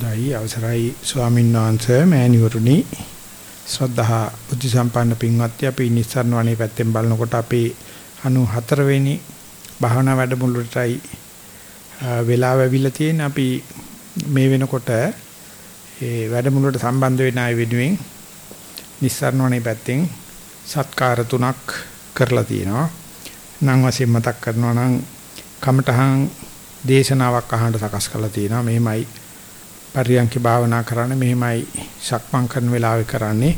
දෛ අවසරයි ස්වාමීන් වහන්සේ මෑණිවරුනි. ශ්‍රද්ධා බුද්ධ සම්පන්න පින්වත්නි අපි නිස්සාරණ වණේ පැත්තෙන් බලනකොට අපි 94 වෙනි භාවනා වැඩමුළුවටයි වෙලාව ඇවිල්ලා තියෙන අපි මේ වෙනකොට ඒ වැඩමුළුවට සම්බන්ධ වෙන අය වෙනුවෙන් නිස්සාරණ වණේ පැත්තෙන් සත්කාර තුනක් කරලා තියෙනවා. නම් වශයෙන් මතක් කරනවා නම් කමඨහං දේශනාවක් අහන්න සකස් කරලා තියෙනවා. මෙහෙමයි පරියන්ක භාවනා කරන්න මෙහෙමයි සක්මන් කරන වෙලාවේ කරන්නේ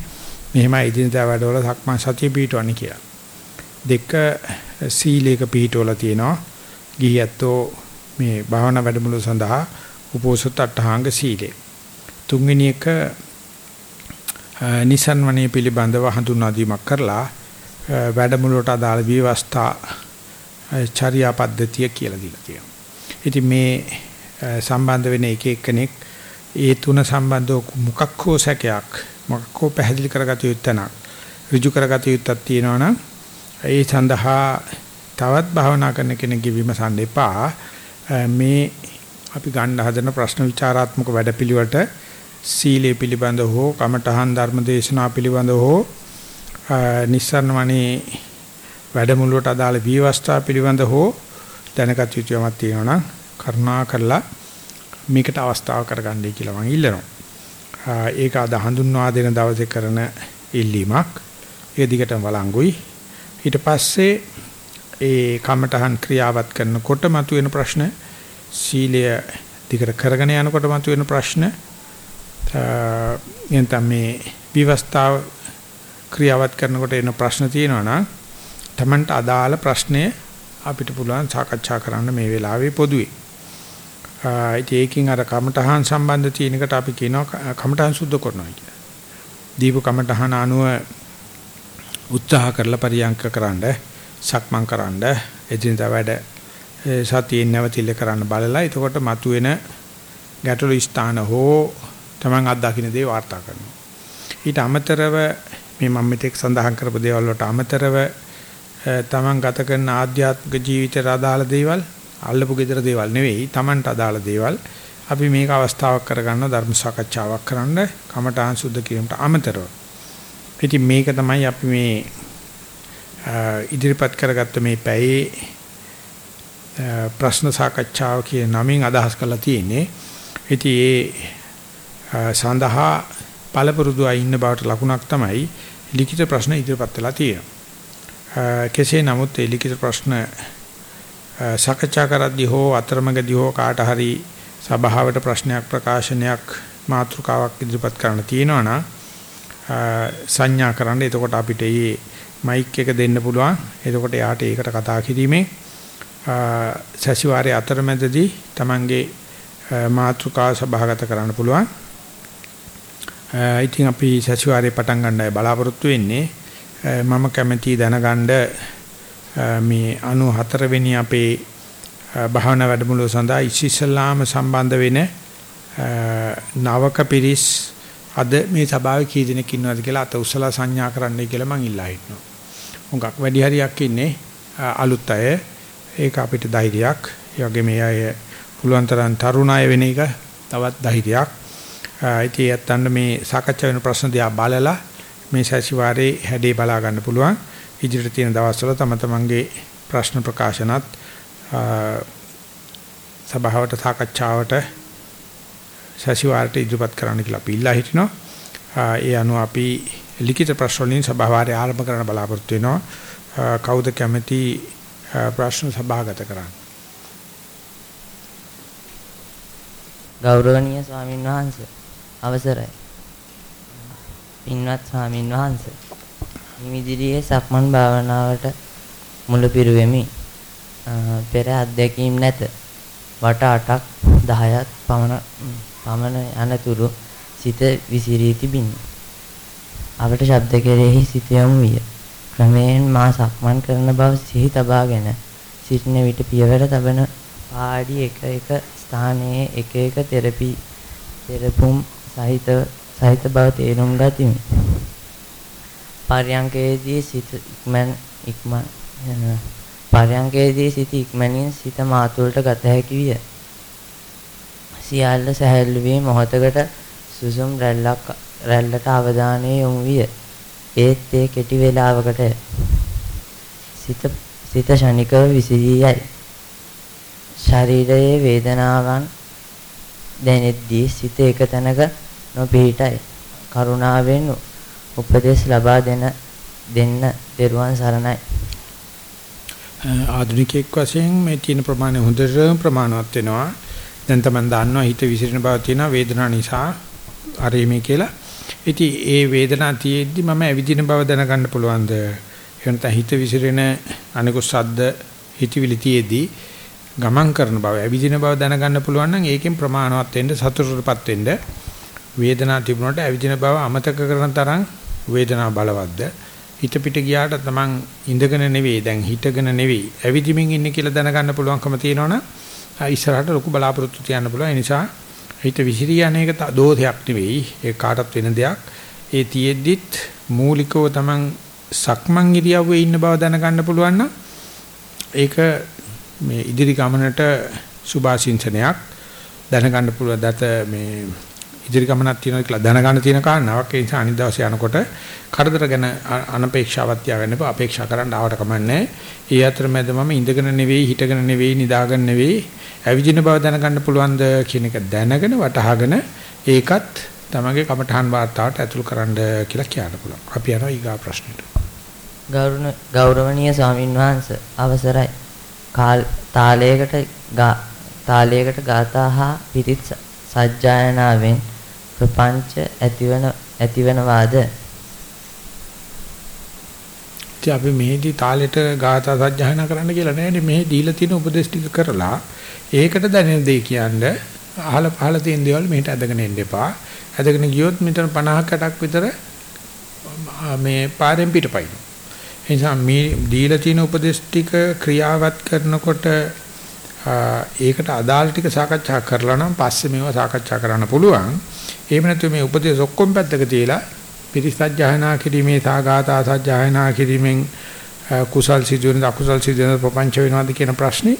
මෙහෙමයි ඉදිනදා වැඩවල සක්මන් සතිය පිටවන්නේ කියලා. දෙක සීලේක පිටවල තියෙනවා. ගිහියත්ෝ මේ භාවනා වැඩමුළු සඳහා උපෝසත අටහාංග සීලේ. තුන්වෙනි එක නිසන්වනේ පිළිබඳව හඳුන්වා දීමක් කරලා වැඩමුළුවට අදාළ විවස්ථා චර්යා පද්ධතිය කියලා දීලා තියෙනවා. ඉතින් මේ සම්බන්ධ වෙන එක එක්කෙනෙක් ඒ තුන සම්බන්ධව මොකක් හෝ සැකයක් මොකක් හෝ පැහැදිලි කරගatiya යුත්තනක් ඍජු කරගatiya යුත්තක් තියෙනවනම් ඒ සඳහා තවත් භාවනා කරන කෙනෙක්ගේ විමසන්න එපා. මේ අපි ගන්න හදන ප්‍රශ්න විචාරාත්මක වැඩපිළිවෙලට සීලය පිළිබඳ හෝ කමඨහන් ධර්ම දේශනා පිළිබඳ හෝ නිස්සරණමණී වැඩමුළුවට අදාළ විවස්ථා පිළිබඳ හෝ දැනගත යුතු යමක් තියෙනවා නම් කරුණා කරලා මේකට අවස්ථාව කරගන්නයි කියලා මම ඉල්ලනවා. ඒක අද හඳුන්වා දෙන දවසේ කරන ඉල්ලීමක්. ඒ දිගටම වළංගුයි. ඊට පස්සේ ඒ කමඨහන් ක්‍රියාවත් කරනකොට මතුවෙන ප්‍රශ්න සීලය දිගට කරගෙන යනකොට මතුවෙන ප්‍රශ්න එතන මේ විවස්ථාව ක්‍රියාවත් කරනකොට එන ප්‍රශ්න තියෙනවා නම් Tamanට අදාළ ප්‍රශ්නය අපිට පුළුවන් සාකච්ඡා කරන්න මේ වෙලාවේ පොදුවේ. ඉතින් ඒකෙන් අර කමඨහන් සම්බන්ධ තියෙන එකට අපි කියනවා කමඨහන් සුද්ධ කරනවා කියලා. දීප කමඨහන අනුව උත්සාහ කරලා පරියන්ක කරන්න, සක්මන් කරන්න, එදිනදා වැඩ සතියෙන් නැවතිල කරන්න බලලා එතකොට මතුවෙන ගැටළු ස්ථාන හෝ Taman අත්දකින්න දේ වාර්තා කරනවා. ඊට අමතරව මේ මම මෙතෙක් සඳහන් කරපු දේවල් වලට අමතරව තමන් ගත කරන ආධ්‍යාත්මික ජීවිතයට අදාළ දේවල් අල්ලපු gedara දේවල් නෙවෙයි තමන්ට අදාළ දේවල්. අපි මේක අවස්ථාවක් කරගන්න ධර්ම සාකච්ඡාවක් කරන්න කමඨාන් සුද්ධ කිරීමට අමතරව. ඉතින් මේක තමයි අපි මේ ඉදිරිපත් කරගත්ත මේ පැයේ ප්‍රශ්න සාකච්ඡාව කියන නමින් අදහස් කරලා තියෙන්නේ. ඉතින් ඒ සඳහා පළපුරුදු අය ඉන්න බවට ලකුණක් තමයි ලිඛිත ප්‍රශ්න ඉදිරිපත් වෙලා තියෙනවා. කෙසේ නමුත් ඒ ලිඛිත ප්‍රශ්න සාකච්ඡා කරද්දී හෝ අතරමඟදී හෝ කාට හරි සභාවට ප්‍රශ්නයක් ප්‍රකාශනයක් මාතෘකාවක් ඉදිරිපත් කරන්න තියෙනවා නම් සංඥා කරන්න. එතකොට අපිට මේ මයික් එක දෙන්න පුළුවන්. එතකොට යාට ඒකට කතා කිරීමෙන් සැසිවාරයේ අතරමැදදී Tamange මාතෘකාව සභාගත කරන්න පුළුවන්. ඉතින් අපි සැසිවාරයේ පටන් ගන්නයි බලාපොරොත්තු වෙන්නේ. මම කැමැති දැනගන්න මේ 94 වෙනි අපේ භාවනා වැඩමුළුව සඳහා ඉස්සෙල්ලාම සම්බන්ධ වෙන නවක පිරිස් අද මේ සභාවේ කී දෙනෙක් ඉන්නවද කියලා අත උසලා සංඥා කරන්නයි කියලා මං ඉල්ලා හිටනවා. හුඟක් වැඩි හරියක් ඉන්නේ අලුත් අය. ඒක අපිට ධෛර්යයක්. ඒ වගේ මේ අය පුළුවන් තරම් තරුණ අය වෙන එක තවත් ධෛර්යයක්. ඉතින් යත්තන්න මේ සාකච්ඡා වෙන ප්‍රශ්න දිහා බලලා මේ සැසිවාරේ හැඩේ බලා ගන්න පුළුවන්. ඉදිරියට තියෙන දවස්වල තම තමන්ගේ ප්‍රශ්න ප්‍රකාශනත් සභාවට සාකච්ඡාවට සැසිවාරට ඉදිරිපත් කරන්න කියලා අපි ඉල්ලා හිටිනවා. ඒ අනුව අපි ලිඛිත ප්‍රශ්න වලින් සභාවාරය ආරම්භ කරන්න බලාපොරොත්තු වෙනවා. කවුද කැමති ප්‍රශ්න සභාගත කරන්න? ගෞරවනීය ස්වාමින් වහන්සේ අවසරයි. පින්වත් ස්වාමින් වහන්සේ නිමිදිරියේ සක්මන් භාවනාවට මුල පිරුවෙමි. පෙර අත්දැකීම් නැත. වට 8ක් 10ක් පමණ පමණ යනතුරු සිත විසිරී තිබිනි. අපට ශබ්ද කෙරෙහි සිත යොමු විය. ක්‍රමයෙන් මා සක්මන් කරන බව සිහි තබාගෙන සිටින විට පියවර තබන පාඩි එක එක ස්ථානයේ එක එක තෙරපි තෙරපුම් සහිත සහිත බව තේරුම් ගතිමි. පර්යංකයේදී සිත ඉක්මන් ඉක්මන් යන පර්යංකයේදී සිත ඉක්මනින් සිත මාතුලට ගත හැකි විය. සියල්ල සැහැල්ලු වී මොහතකට සුසුම් රැල්ලක් රැල්ලට අවධානය යොමු විය. ඒත් ඒ කෙටි වේලාවකට සිත සිත ශනිකව විසිරී යයි. ශරීරයේ වේදනාවන් දැනෙද්දී සිත එක තැනක නොපිහිටයි. කරුණාවෙන් උපදෙස් ලබා දෙන දෙන්න දරුවන් සරණයි. ආධුනිකයෙක් වශයෙන් මේ තියෙන ප්‍රමාණය හොඳට ප්‍රමාණවත් වෙනවා. දැන් තමයි දන්නවා හිත විසිරෙන බව තියෙනවා වේදනාව නිසා අරීමේ කියලා. ඉතින් ඒ වේදනාව තියෙද්දි මම ඇවිදින බව දැනගන්න පුළුවන්ද? එහෙනම් හිත විසිරෙන අනිකුත් සද්ද හිතවිලි තියෙද්දි ගමන් කරන බව ඇවිදින බව දැනගන්න පුළුවන් නම් ඒකෙන් ප්‍රමාණවත් වෙන්න සතුටටපත් වෙන්න වේදනාව තිබුණාට ඇවිදින බව අමතක කරන තරම් වේදනාව බලවත්ද? හිත පිට ගියාට තමන් ඉඳගෙන නෙවෙයි දැන් හිටගෙන නෙවෙයි. ඇවිදිමින් ඉන්නේ කියලා දැනගන්න පුළුවන්කම තියෙනවනම් ඉස්සරහට ලොකු බලාපොරොත්තු තියන්න පුළුවන්. ඒ නිසා හිත විසිරී යන එක දෝෂයක් නෙවෙයි. ඒ කාටත් වෙන දෙයක්. ඒ තියෙද්දිත් මූලිකව තමන් සක්මන් ඉරියව්වේ ඉන්න බව දැනගන්න පුළුවන් නම් ඒක මේ ඉදිරි ගමනට සුභාශිංසනයක් දැනගන්න පුළුවන්. දත මේ ඉදිරි ගමනක් තියෙනවා කියලා දැනගන්න තියෙන කාරණාවක්. ඒ නිසා අනිත් දවසේ යනකොට කරදර ගැන අනපේක්ෂාවක් තියාගන්න එපා. අපේක්ෂා කරන්න ආවට කමන්නේ ඒ අතරමැද මම ඉඳගෙන නෙවෙයි හිටගෙන නෙවෙයි නිදාගෙන නෙවෙයි ඇවිදින බව දැනගන්න පුළුවන්ද කියන එක දැනගෙන වටහාගෙන ඒකත් තමගේ කමඨහන් වාර්තාවට ඇතුල් කරන්න කියලා කියන්න පුළුවන්. අපි යනවා ඊගා ප්‍රශ්නෙට. ගෞරවනීය ස්වාමින් වහන්සේ අවසරයි. කාල් තාලයකට තාලයකට ගාථා හා පිටිත් සජ්ජායනාවෙන් ප්‍රපංච ඇතිවන ඇතිවනවාද? ඉතින් අපි මෙහෙදි තාලෙට ගාථා සජ්ජායනා කරන්න කියලා නෑනේ. මෙහෙ දීලා තියෙන උපදේශ ටික කරලා ඒකට දැනෙන දේ කියන්නේ අහල පහල තියෙන දේවල් මෙහෙට ඇදගෙන එන්න එපා. ඇදගෙන ගියොත් මෙතන 50 60ක් විතර මේ පාරෙන් පිටපයින්. ඒ නිසා මේ දීලා තියෙන උපදේශ ටික ක්‍රියාවත් කරනකොට ඒකට අදාළ ටික සාකච්ඡා කරලා නම් පස්සේ මේවා සාකච්ඡා කරන්න පුළුවන්. එහෙම නැත්නම් මේ උපදේශ ඔක්කොම පැත්තක තියලා පිරිසජ්ජායනා කිරීමේ සාගාතා සජ්ජායනා කිරීමෙන් කුසල් සිදුවෙන අකුසල් සිදුවෙන ප්‍රපංච වෙනවාද කියන ප්‍රශ්නේ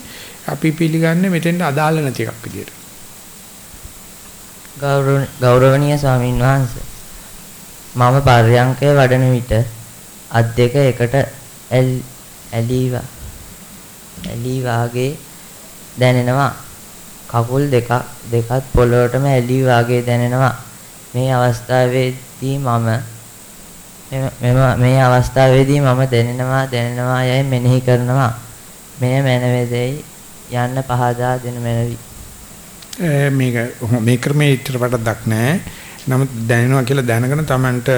අපි පිළිගන්නේ මෙතෙන්ට අදාළ නැති එකක් විදියට. ගෞරවනීය ස්වාමීන් වහන්සේ මම පර්යංකය වඩන විට අත් දෙක එකට ඇලීවා ඇලී වාගේ දැනෙනවා. කකුල් දෙක දෙකත් පොළොවටම ඇලී වාගේ දැනෙනවා. මේ අවස්ථාවේදී මම මෙම මේ අවස්ථාවේදී මම දැනෙනවා දැනෙනවා යයි මෙනෙහි කරනවා. මෙය මනවේදයි යන්න පහදා දෙන මැනවි. මේක මේ ක්‍රමයේ ඊටර වඩා දක් නැහැ. නමුත් දැනෙනවා කියලා දැනගෙන Tamanට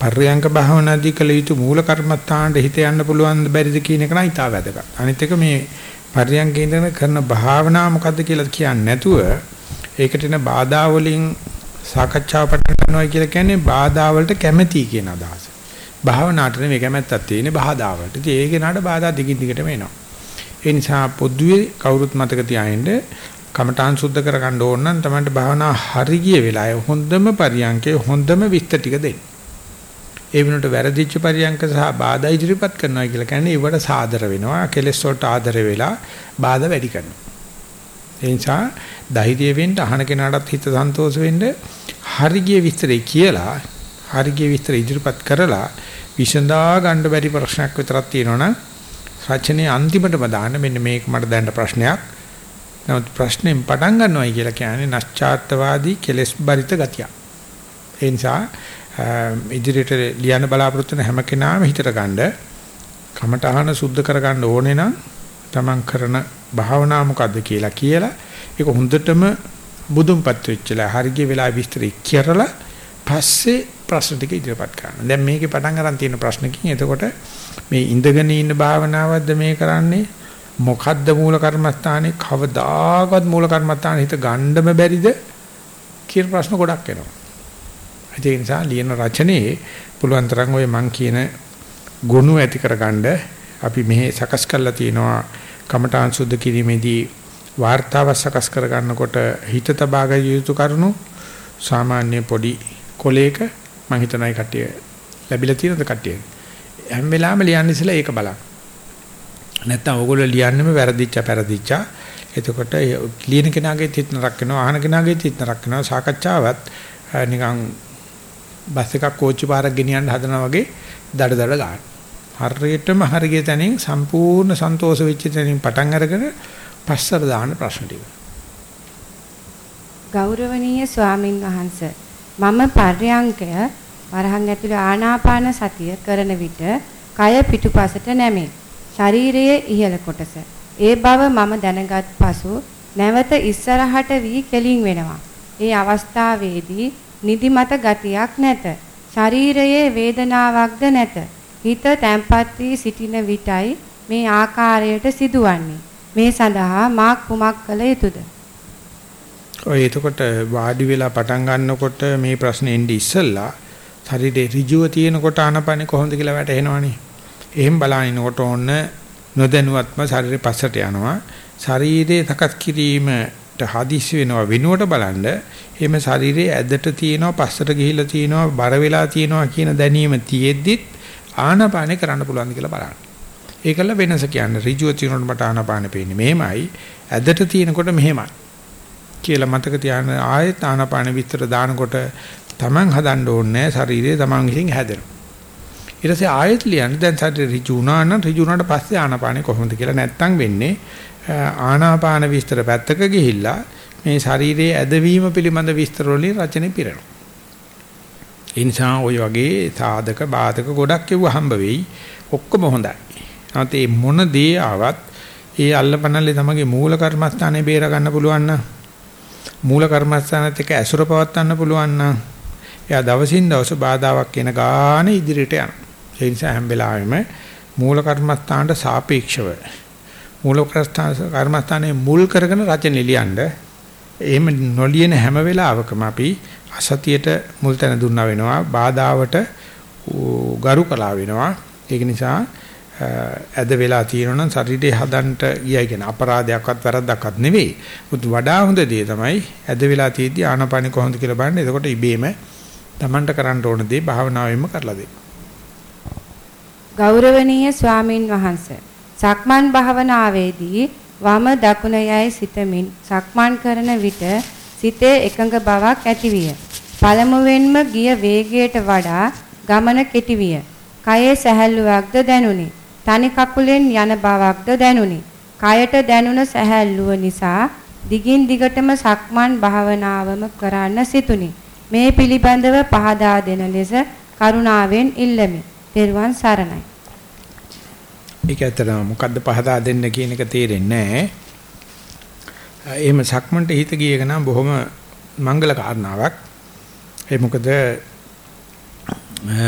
පර්යංක භාවනාදී කළ යුතු මූල කර්මත්තාන්ට හිත යන්න පුළුවන් බැරිද කියන එක නම් ඉතාල වැදගත්. අනිත් එක මේ පරියන්කේ ඉඳගෙන කරන භාවනාව මොකද්ද කියලා කියන්නේ නැතුව ඒකට එන බාධා වලින් සාකච්ඡාව පටන් ගන්නවා කියලා කියන්නේ බාධා වලට කැමැති කියන අදහස. භාවනාවට නෙමෙයි කැමැත්තක් තියෙන්නේ බාධා වලට. ඉතින් ඒක නඩ බාධා දිගින් දිගටම එනවා. ඒ නිසා පොදුවේ කවුරුත් මතක තියාගන්න කමඨාන් සුද්ධ කරගන්න ඕන නම් තමයි භාවනා හරි ගිය වෙලාවේ හොඳම පරියන්කේ හොඳම විස්තර ටික දෙන්න. ඒ වෙනුවට වැරදිච්ච පරියන්ක සහ බාධා ඉදිරිපත් කරනවා කියලා කියන්නේ ඒවට සාදර වෙනවා කෙලෙස් වලට ආදර වෙලා බාධා වැඩි කරනවා ඒ නිසා ධෛර්ය වෙන්න අහන කෙනාටත් හිත සන්තෝෂ වෙන්න හරිය විස්තරේ කියලා හරිය විස්තර ඉදිරිපත් කරලා විසඳා ගන්න බැරි ප්‍රශ්නයක් විතරක් තියෙනවනම් රචනයේ අන්තිමටම දාන්න මෙන්න මේක මට දැනන ප්‍රශ්නයක් නමුත් ප්‍රශ්නෙන් පටන් ගන්නවයි කියලා කියන්නේ නැස්චාත්වාදී කෙලෙස් බරිත ගතිය. ඒ නිසා ඉදිරියට ලියන්න බලාපොරොත්තු වෙන හැම කෙනාම හිතට ගන්න කමටහන සුද්ධ කරගන්න ඕනේ නම් තමන් කරන භාවනා මොකද්ද කියලා කියලා ඒක හොඳටම බුදුන්පත් වෙච්චලා හරිය වෙලා විස්තර කරලා පස්සේ ප්‍රශ්න ටික ඉදිරිපත් කරන්න. දැන් මේකේ පටන් ගන්න තියෙන ප්‍රශ්නකින් එතකොට මේ ඉඳගෙන ඉන්න භාවනාවක්ද මේ කරන්නේ මොකද්ද මූල කර්මස්ථානේ කවදාකවත් මූල කර්මස්ථානේ හිත ගන්නම බැරිද කියන ප්‍රශ්න ගොඩක් එනවා. ඒ නිසා ලියන රචනයේ පුළුවන් තරම් ওই මං කියන ගුණ ඇති කරගන්න අපි මෙහි සකස් කරලා තියෙනවා කමඨාන් සුද්ධ කිරීමේදී වාර්තාව සකස් කරගන්නකොට හිත තබා ගිය යුතු කරුණු සාමාන්‍ය පොඩි කොලේක මං හිතනයි කට්ටිය ලැබිලා තියෙනද කට්ටිය? හැම වෙලාවෙම ලියන්න ඉස්සලා ඒක බලන්න. නැත්තම් ඕගොල්ලෝ ලියන්නෙම වැරදිච්ච පෙරදිච්ච. එතකොට ලියන කෙනාගේ තිත් නරක වෙනවා අහන කෙනාගේ තිත් නරක වෙනවා සාකච්ඡාවත් නිකන් බස් එකක් කෝච්චි පාරක් ගෙනියන්න හදනවා වගේ දඩ දඩ ගන්න. හරියටම හරිය තැනින් සම්පූර්ණ සන්තෝෂ වෙච්ච තැනින් පටන් අරගෙන පස්සට දාන ප්‍රශ්න ටික. ගෞරවනීය ස්වාමින් වහන්සේ මම පර්යංකය වරහන් ඇතුළේ ආනාපාන සතිය කරන විට කය පිටුපසට නැමේ. ශරීරයේ ඉහළ කොටස. ඒ බව මම දැනගත් පසු නැවත ඉස්සරහට වී කෙලින් වෙනවා. ඒ අවස්ථාවේදී නිදිමත ගතියක් නැත. ශරීරයේ වේදනාවක්ද නැත. හිත තැම්පත් වී සිටින විටයි මේ ආකාරයට සිදුවන්නේ. මේ සඳහා මා කුමක් කළ යුතුද? ඔය එතකොට වාඩි වෙලා පටන් ගන්නකොට මේ ප්‍රශ්නේ එන්නේ ඉස්සෙල්ලා ශරීරේ ඍජුව තියෙනකොට ආනපනේ කොහොමද කියලා වැටහෙනවනේ. එහෙන් බලනකොට ඕන්න නොදැනුවත්ම ශරීරේ පස්සට යනවා. ශරීරයේ සකස් කිරීමට හදිස්සි වෙනවා වෙනුවට බලන්න එහෙම ශරීරයේ ඇදට තියෙනවා පස්සට ගිහිලා තියෙනවා බර වෙලා තියෙනවා කියන දැනීම තියෙද්දිත් ආනපානේ කරන්න පුළුවන්ද කියලා බලන්න. ඒකල වෙනස කියන්නේ ඍජුව තියෙනකොට මට ආනපානේ පේන්නේ මෙහෙමයි ඇදට තියෙනකොට මෙහෙමයි. කියලා මතක තියාගෙන ආයෙත් ආනපාන විතර දානකොට Taman හදන්න ඕනේ ශරීරය Taman විසින් හැදෙනවා. ඊට පස්සේ ආයෙත් ලියන්න දැන් ශරීරය ඍජු වුණා නම් ඍජු වුණාට පස්සේ ආනපානෙ කොහොමද කියලා නැත්තම් වෙන්නේ ආනාපාන විස්තර පැත්තක ගිහිල්ලා මේ ශරීරයේ ඇදවීම පිළිබඳ විස්තර වලින් රචනෙ පිරෙනවා. ඒ නිසා ওই වගේ සාධක බාධක ගොඩක් කියව හම්බ වෙයි. ඔක්කොම හොඳයි. නැත්නම් මේ මොන දේ ආවත් ඒ අල්ලපනල්ලේ තමගේ මූල කර්මස්ථානේ බේර ගන්න පුළුවන් නම් මූල කර්මස්ථානත් එක්ක ඇසුර පවත්වන්න පුළුවන් නම් එයා දවසින් දවස බාධාවක් එන ගාන ඉදිරියට යනවා. ඒ නිසා හැම වෙලාවෙම මූල කර්මස්ථානට සාපේක්ෂව මූල කර්මස්ථානයේ මුල් කරගෙන රචන ලියනද එහෙම නොලියන හැම වෙලාවකම අපි අසතියට මුල් තැන දුන්නා වෙනවා බාධාවට ගරු කළා වෙනවා ඒක නිසා ඇද වෙලා තියෙනවා නම් ශරීරය හදන්න ගියයි කියන අපරාධයක්වත් වැරද්දක්වත් නෙවෙයි. මුත් වඩා හොඳ දේ තමයි ඇද වෙලා තියෙද්දි ආනපානෙ කොහොමද කියලා බලන්න. එතකොට ඉබේම Tamanට කරන්න ඕන දේ භාවනාවෙන්ම කරලා දෙන්න. ගෞරවනීය ස්වාමින් වහන්සේ සක්මන් භාවනාවේදී වම දකුණ යයි සිතමින් සක්මන් කරන විට සිතේ එකඟ බවක් ඇතිවිය. පළමුවෙන්ම ගිය වේගයට වඩා ගමන කෙටි විය. කයේ සැහැල්ලුවක්ද දැනුනි. තනි කකුලෙන් යන බවක්ද දැනුනි. කයට දැනුණ සැහැල්ලුව නිසා දිගින් දිගටම සක්මන් භාවනාවම කරන්න සිතුනි. මේ පිළිබඳව පහදා දෙන ලෙස කරුණාවෙන් ඉල්ලමි. පෙරවන් සරණයි. ඒක ඇත්තටම මොකද්ද පහදා දෙන්න කියන එක තේරෙන්නේ නැහැ. එහෙම සක්මන්ට හිත ගියක නම් බොහොම මංගල කාරණාවක්. ඒ මොකද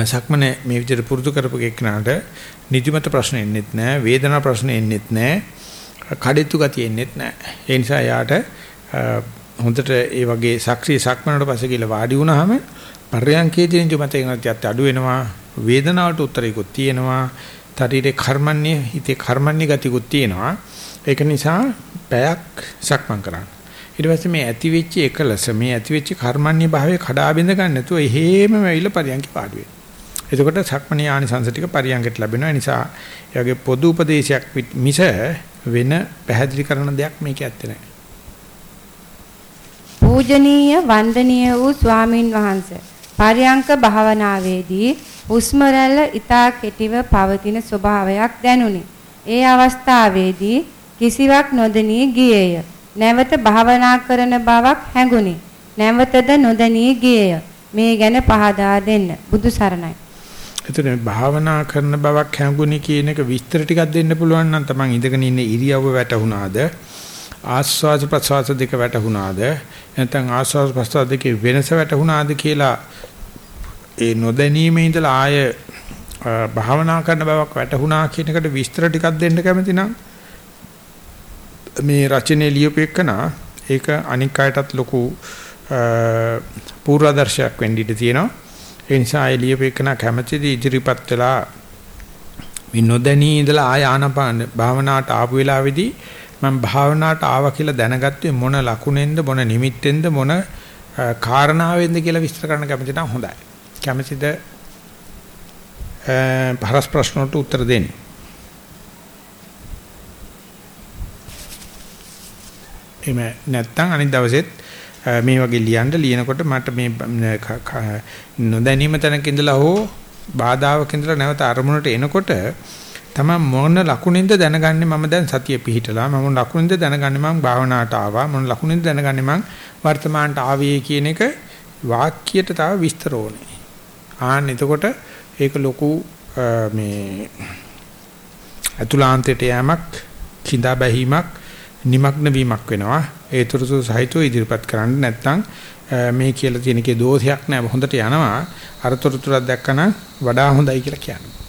සක්මනේ මේ විදිහට පුරුදු කරපු කෙනාට නිදිමත ප්‍රශ්න එන්නෙත් නැහැ වේදනා ප්‍රශ්න එන්නෙත් නැහැ කඩਿੱතු ගතිය එන්නෙත් නැහැ ඒ නිසා යාට හොඳට ඒ වගේ සක්‍රීය සක්මනට පස්සේ කියලා වාඩි වුණාම පර්යංකේදී නිදිමත එනත් අඩු වෙනවා වේදනාවට උත්තරයකුත් තියෙනවා ශරීරේ කර්මන්නේ හිතේ කර්මන්නේ ගතියකුත් තියෙනවා ඒක නිසා පැයක් සක්මන් කරන්න ඊට පස්සේ මේ ඇති වෙච්ච එකලස මේ ඇති වෙච්ච කර්මන්නේ භාවයේ කඩා බිඳ ගන්න නැතුව එහෙමම ඇවිල්ලා පරියන්ක පාඩු වෙනවා. එතකොට සක්මණේ ආනිසංස ටික පරියන්කට ලැබෙනවා. ඒ නිසා එයාගේ පොදු උපදේශයක් මිස වෙන පැහැදිලි කරන දෙයක් මේක ඇත්තේ නැහැ. පූජනීය වන්දනීය වූ ස්වාමින් වහන්සේ පරියංක භාවනාවේදී හුස්ම රැල්ල ඊතා කෙටිව පවතින ස්වභාවයක් දැනුනි. ඒ අවස්ථාවේදී කිසිවක් නොදෙනී ගියේය. නැවත භාවනා කරන බවක් හැඟුණි. නැවතද නොදැනී ගියේය. මේ ගැන පහදා දෙන්න. බුදු සරණයි. එතන භාවනා කරන බවක් හැඟුණි කියන එක විස්තර ටිකක් දෙන්න පුළුවන් නම් තමන් ඉඳගෙන ඉන්න ඉරියව්ව වැටුණාද? ආස්වාද ප්‍රසවාස දෙක වැටුණාද? නැත්නම් ආස්වාද ප්‍රසවාස දෙකේ වෙනස වැටුණාද කියලා ඒ නොදැනීමේ ඉඳලා ආය භාවනා කරන බවක් වැටුණා කියන එකට විස්තර ටිකක් දෙන්න කැමති නම් මේ රචනයේ ලියුපෙකනා ඒක අනික් අයටත් ලොකු පූර්වාදර්ශයක් වෙන්න ඉඩ තියෙනවා. ඒ නිසා ඒ ලියුපෙකනා කැමැතිදී ඉදිරිපත් වෙලා මේ නොදැනී ඉඳලා ආය ආනපාන භාවනාවට ආපු වෙලාවේදී මම භාවනාවට ආවා කියලා දැනගත්තේ මොන ලකුණෙන්ද මොන නිමිත්තෙන්ද මොන කාරණාවෙන්ද කියලා විස්තර කරන්න කැමති නම් හොඳයි. කැමතිද පරස් ප්‍රශ්නට උත්තර දෙන්න. එහෙම නැත්නම් අනිත් දවසෙත් මේ වගේ ලියන්න ලියනකොට මට මේ නොදැනීම තැනක ඉඳලා හෝ බාධාවක් ඉඳලා නැවත අරමුණට එනකොට තමයි මොන ලකුණින්ද දැනගන්නේ මම දැන් සතිය පිහිටලා මම ලකුණින්ද දැනගන්නේ මම භාවනාවට ආවා මොන ලකුණින්ද දැනගන්නේ මම වර්තමානට ආවේ කියන එක වාක්‍යයට තව විස්තර ඕනේ. ආන්න එතකොට ඒක ලොකු මේ අතුලාන්තයට යෑමක් කිඳා බැහිමක් নিমগ্ন වීමක් වෙනවා ඒතරසු සහිතව ඉදිරිපත් කරන්න නැත්නම් මේ කියලා තියෙන කේ දෝෂයක් නෑ හොඳට යනවා අරතොරතුරක් දැක්කනම් වඩා හොඳයි කියලා කියනවා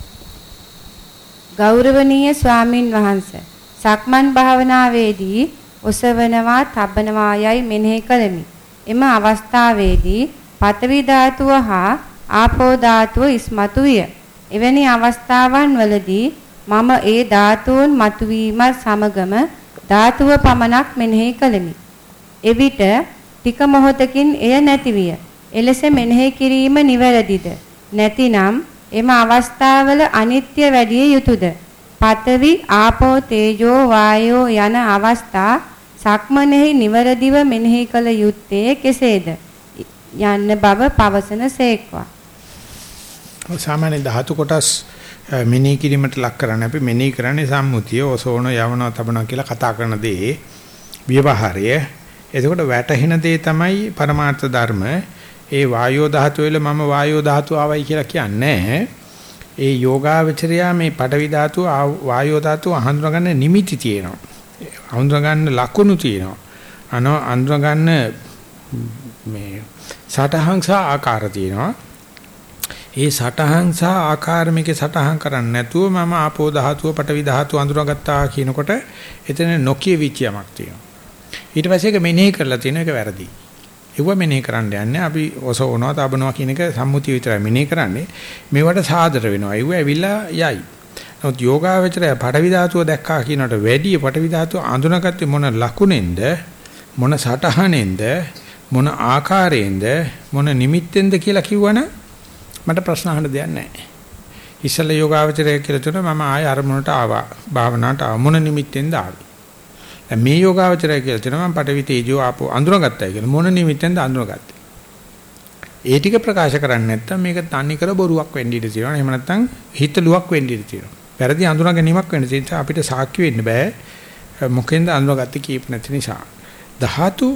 ගෞරවනීය ස්වාමින් වහන්සේ සක්මන් භාවනාවේදී ඔසවනවා තබනවා යයි මෙනෙහි කළෙමි. එම අවස්ථාවේදී පඨවි ධාතුව හා ආපෝ ධාතුව ඉස්මතු විය. එවැනි අවස්ථාවන් වලදී මම ඒ ධාතුන් මතුවීමත් සමගම ධාතුව පමණක් මෙනෙහි කළෙමි. එවිට ටික මොහොතකින් එය නැති විය. එලෙස මෙනෙහි කිරීම නිවැරදිද? නැතිනම් එම අවස්ථාවල අනිත්‍ය වැඩි යුතුයද? පඨවි ආපෝ තේජෝ වායෝ යන අවස්ථා සක්මනෙහි නිවරදිව මෙනෙහි කළ යුත්තේ කෙසේද? යන්න බව පවසන සේක්වා. සාමාන්‍ය ධාතු කොටස් මෙනෙහි කිරීමට ලක් කරන්නේ අපි මෙනෙහි කරන්නේ සම්මුතිය ඔසෝන යවනවා තබනවා කියලා කතා කරන දේ ව්‍යවහාරය. එතකොට වැටහෙන දේ තමයි පරමාර්ථ ධර්ම. ඒ වායෝ ධාතු වල මම වායෝ ධාතු ආවයි කියලා කියන්නේ ඒ යෝගාවචරයා මේ පඩවි ධාතු වායෝ ධාතු අහඳුනගන්න නිමිති තියෙනවා. අහඳුනගන්න ලකුණු තියෙනවා. අනෝ අඳුනගන්න මේ සටහන් සහ ආකාර තියෙනවා. ඒ සටහන් සහ ආකාර මේකේ සටහන් කරන්නේ නැතුව මම ආපෝ ධාතුව පටවි ධාතුව අඳුරගත්තා කියනකොට එතන නොකිය විචයමක් තියෙනවා. ඊට පස්සේ ඒක මෙනෙහි කරලා තියෙන එක වැරදි. ඒව මෙනෙහි කරන්න යන්නේ අපි ඔසවනවා තබනවා කියන එක සම්මුතිය විතරයි මෙනෙහි කරන්නේ. මේවට සාදර වෙනවා. ඒව ඇවිල්ලා යයි. නමුත් යෝගාවචරය පටවි ධාතුව දැක්කා කියනට වැඩි පටවි ධාතුව අඳුනගත්තේ මොන ලකුණෙන්ද මොන සටහනෙන්ද මොන ආකාරයෙන්ද මොන නිමිත්තෙන්ද කියලා කිව්වනම් මට ප්‍රශ්න අහන්න දෙයක් නැහැ. ඉස්සල යෝගාවචරය කියලා තුන මම ආය අරමුණට ආවා. භාවනාවට ආව මොන නිමිත්තෙන්ද ආවේ. දැන් මේ යෝගාවචරය කියලා තුන මම පටවි තේජෝ ආපෝ අඳුනගත්තා කියලා මොන නිමිත්තෙන්ද අඳුනගත්තේ. ඒ ටික ප්‍රකාශ කරන්නේ නැත්නම් මේක තන්නේ කර බොරුවක් වෙන්න ඉඩ තියෙනවා. එහෙම නැත්නම් හිතලුවක් වෙන්න ඉඩ තියෙනවා. වැරදි අඳුනා ගැනීමක් වෙන්න තියෙනවා. අපිට සාක්ෂි වෙන්න බෑ. මොකෙන්ද අඳුනගත්තේ කීප නැති නිසා. ධාතු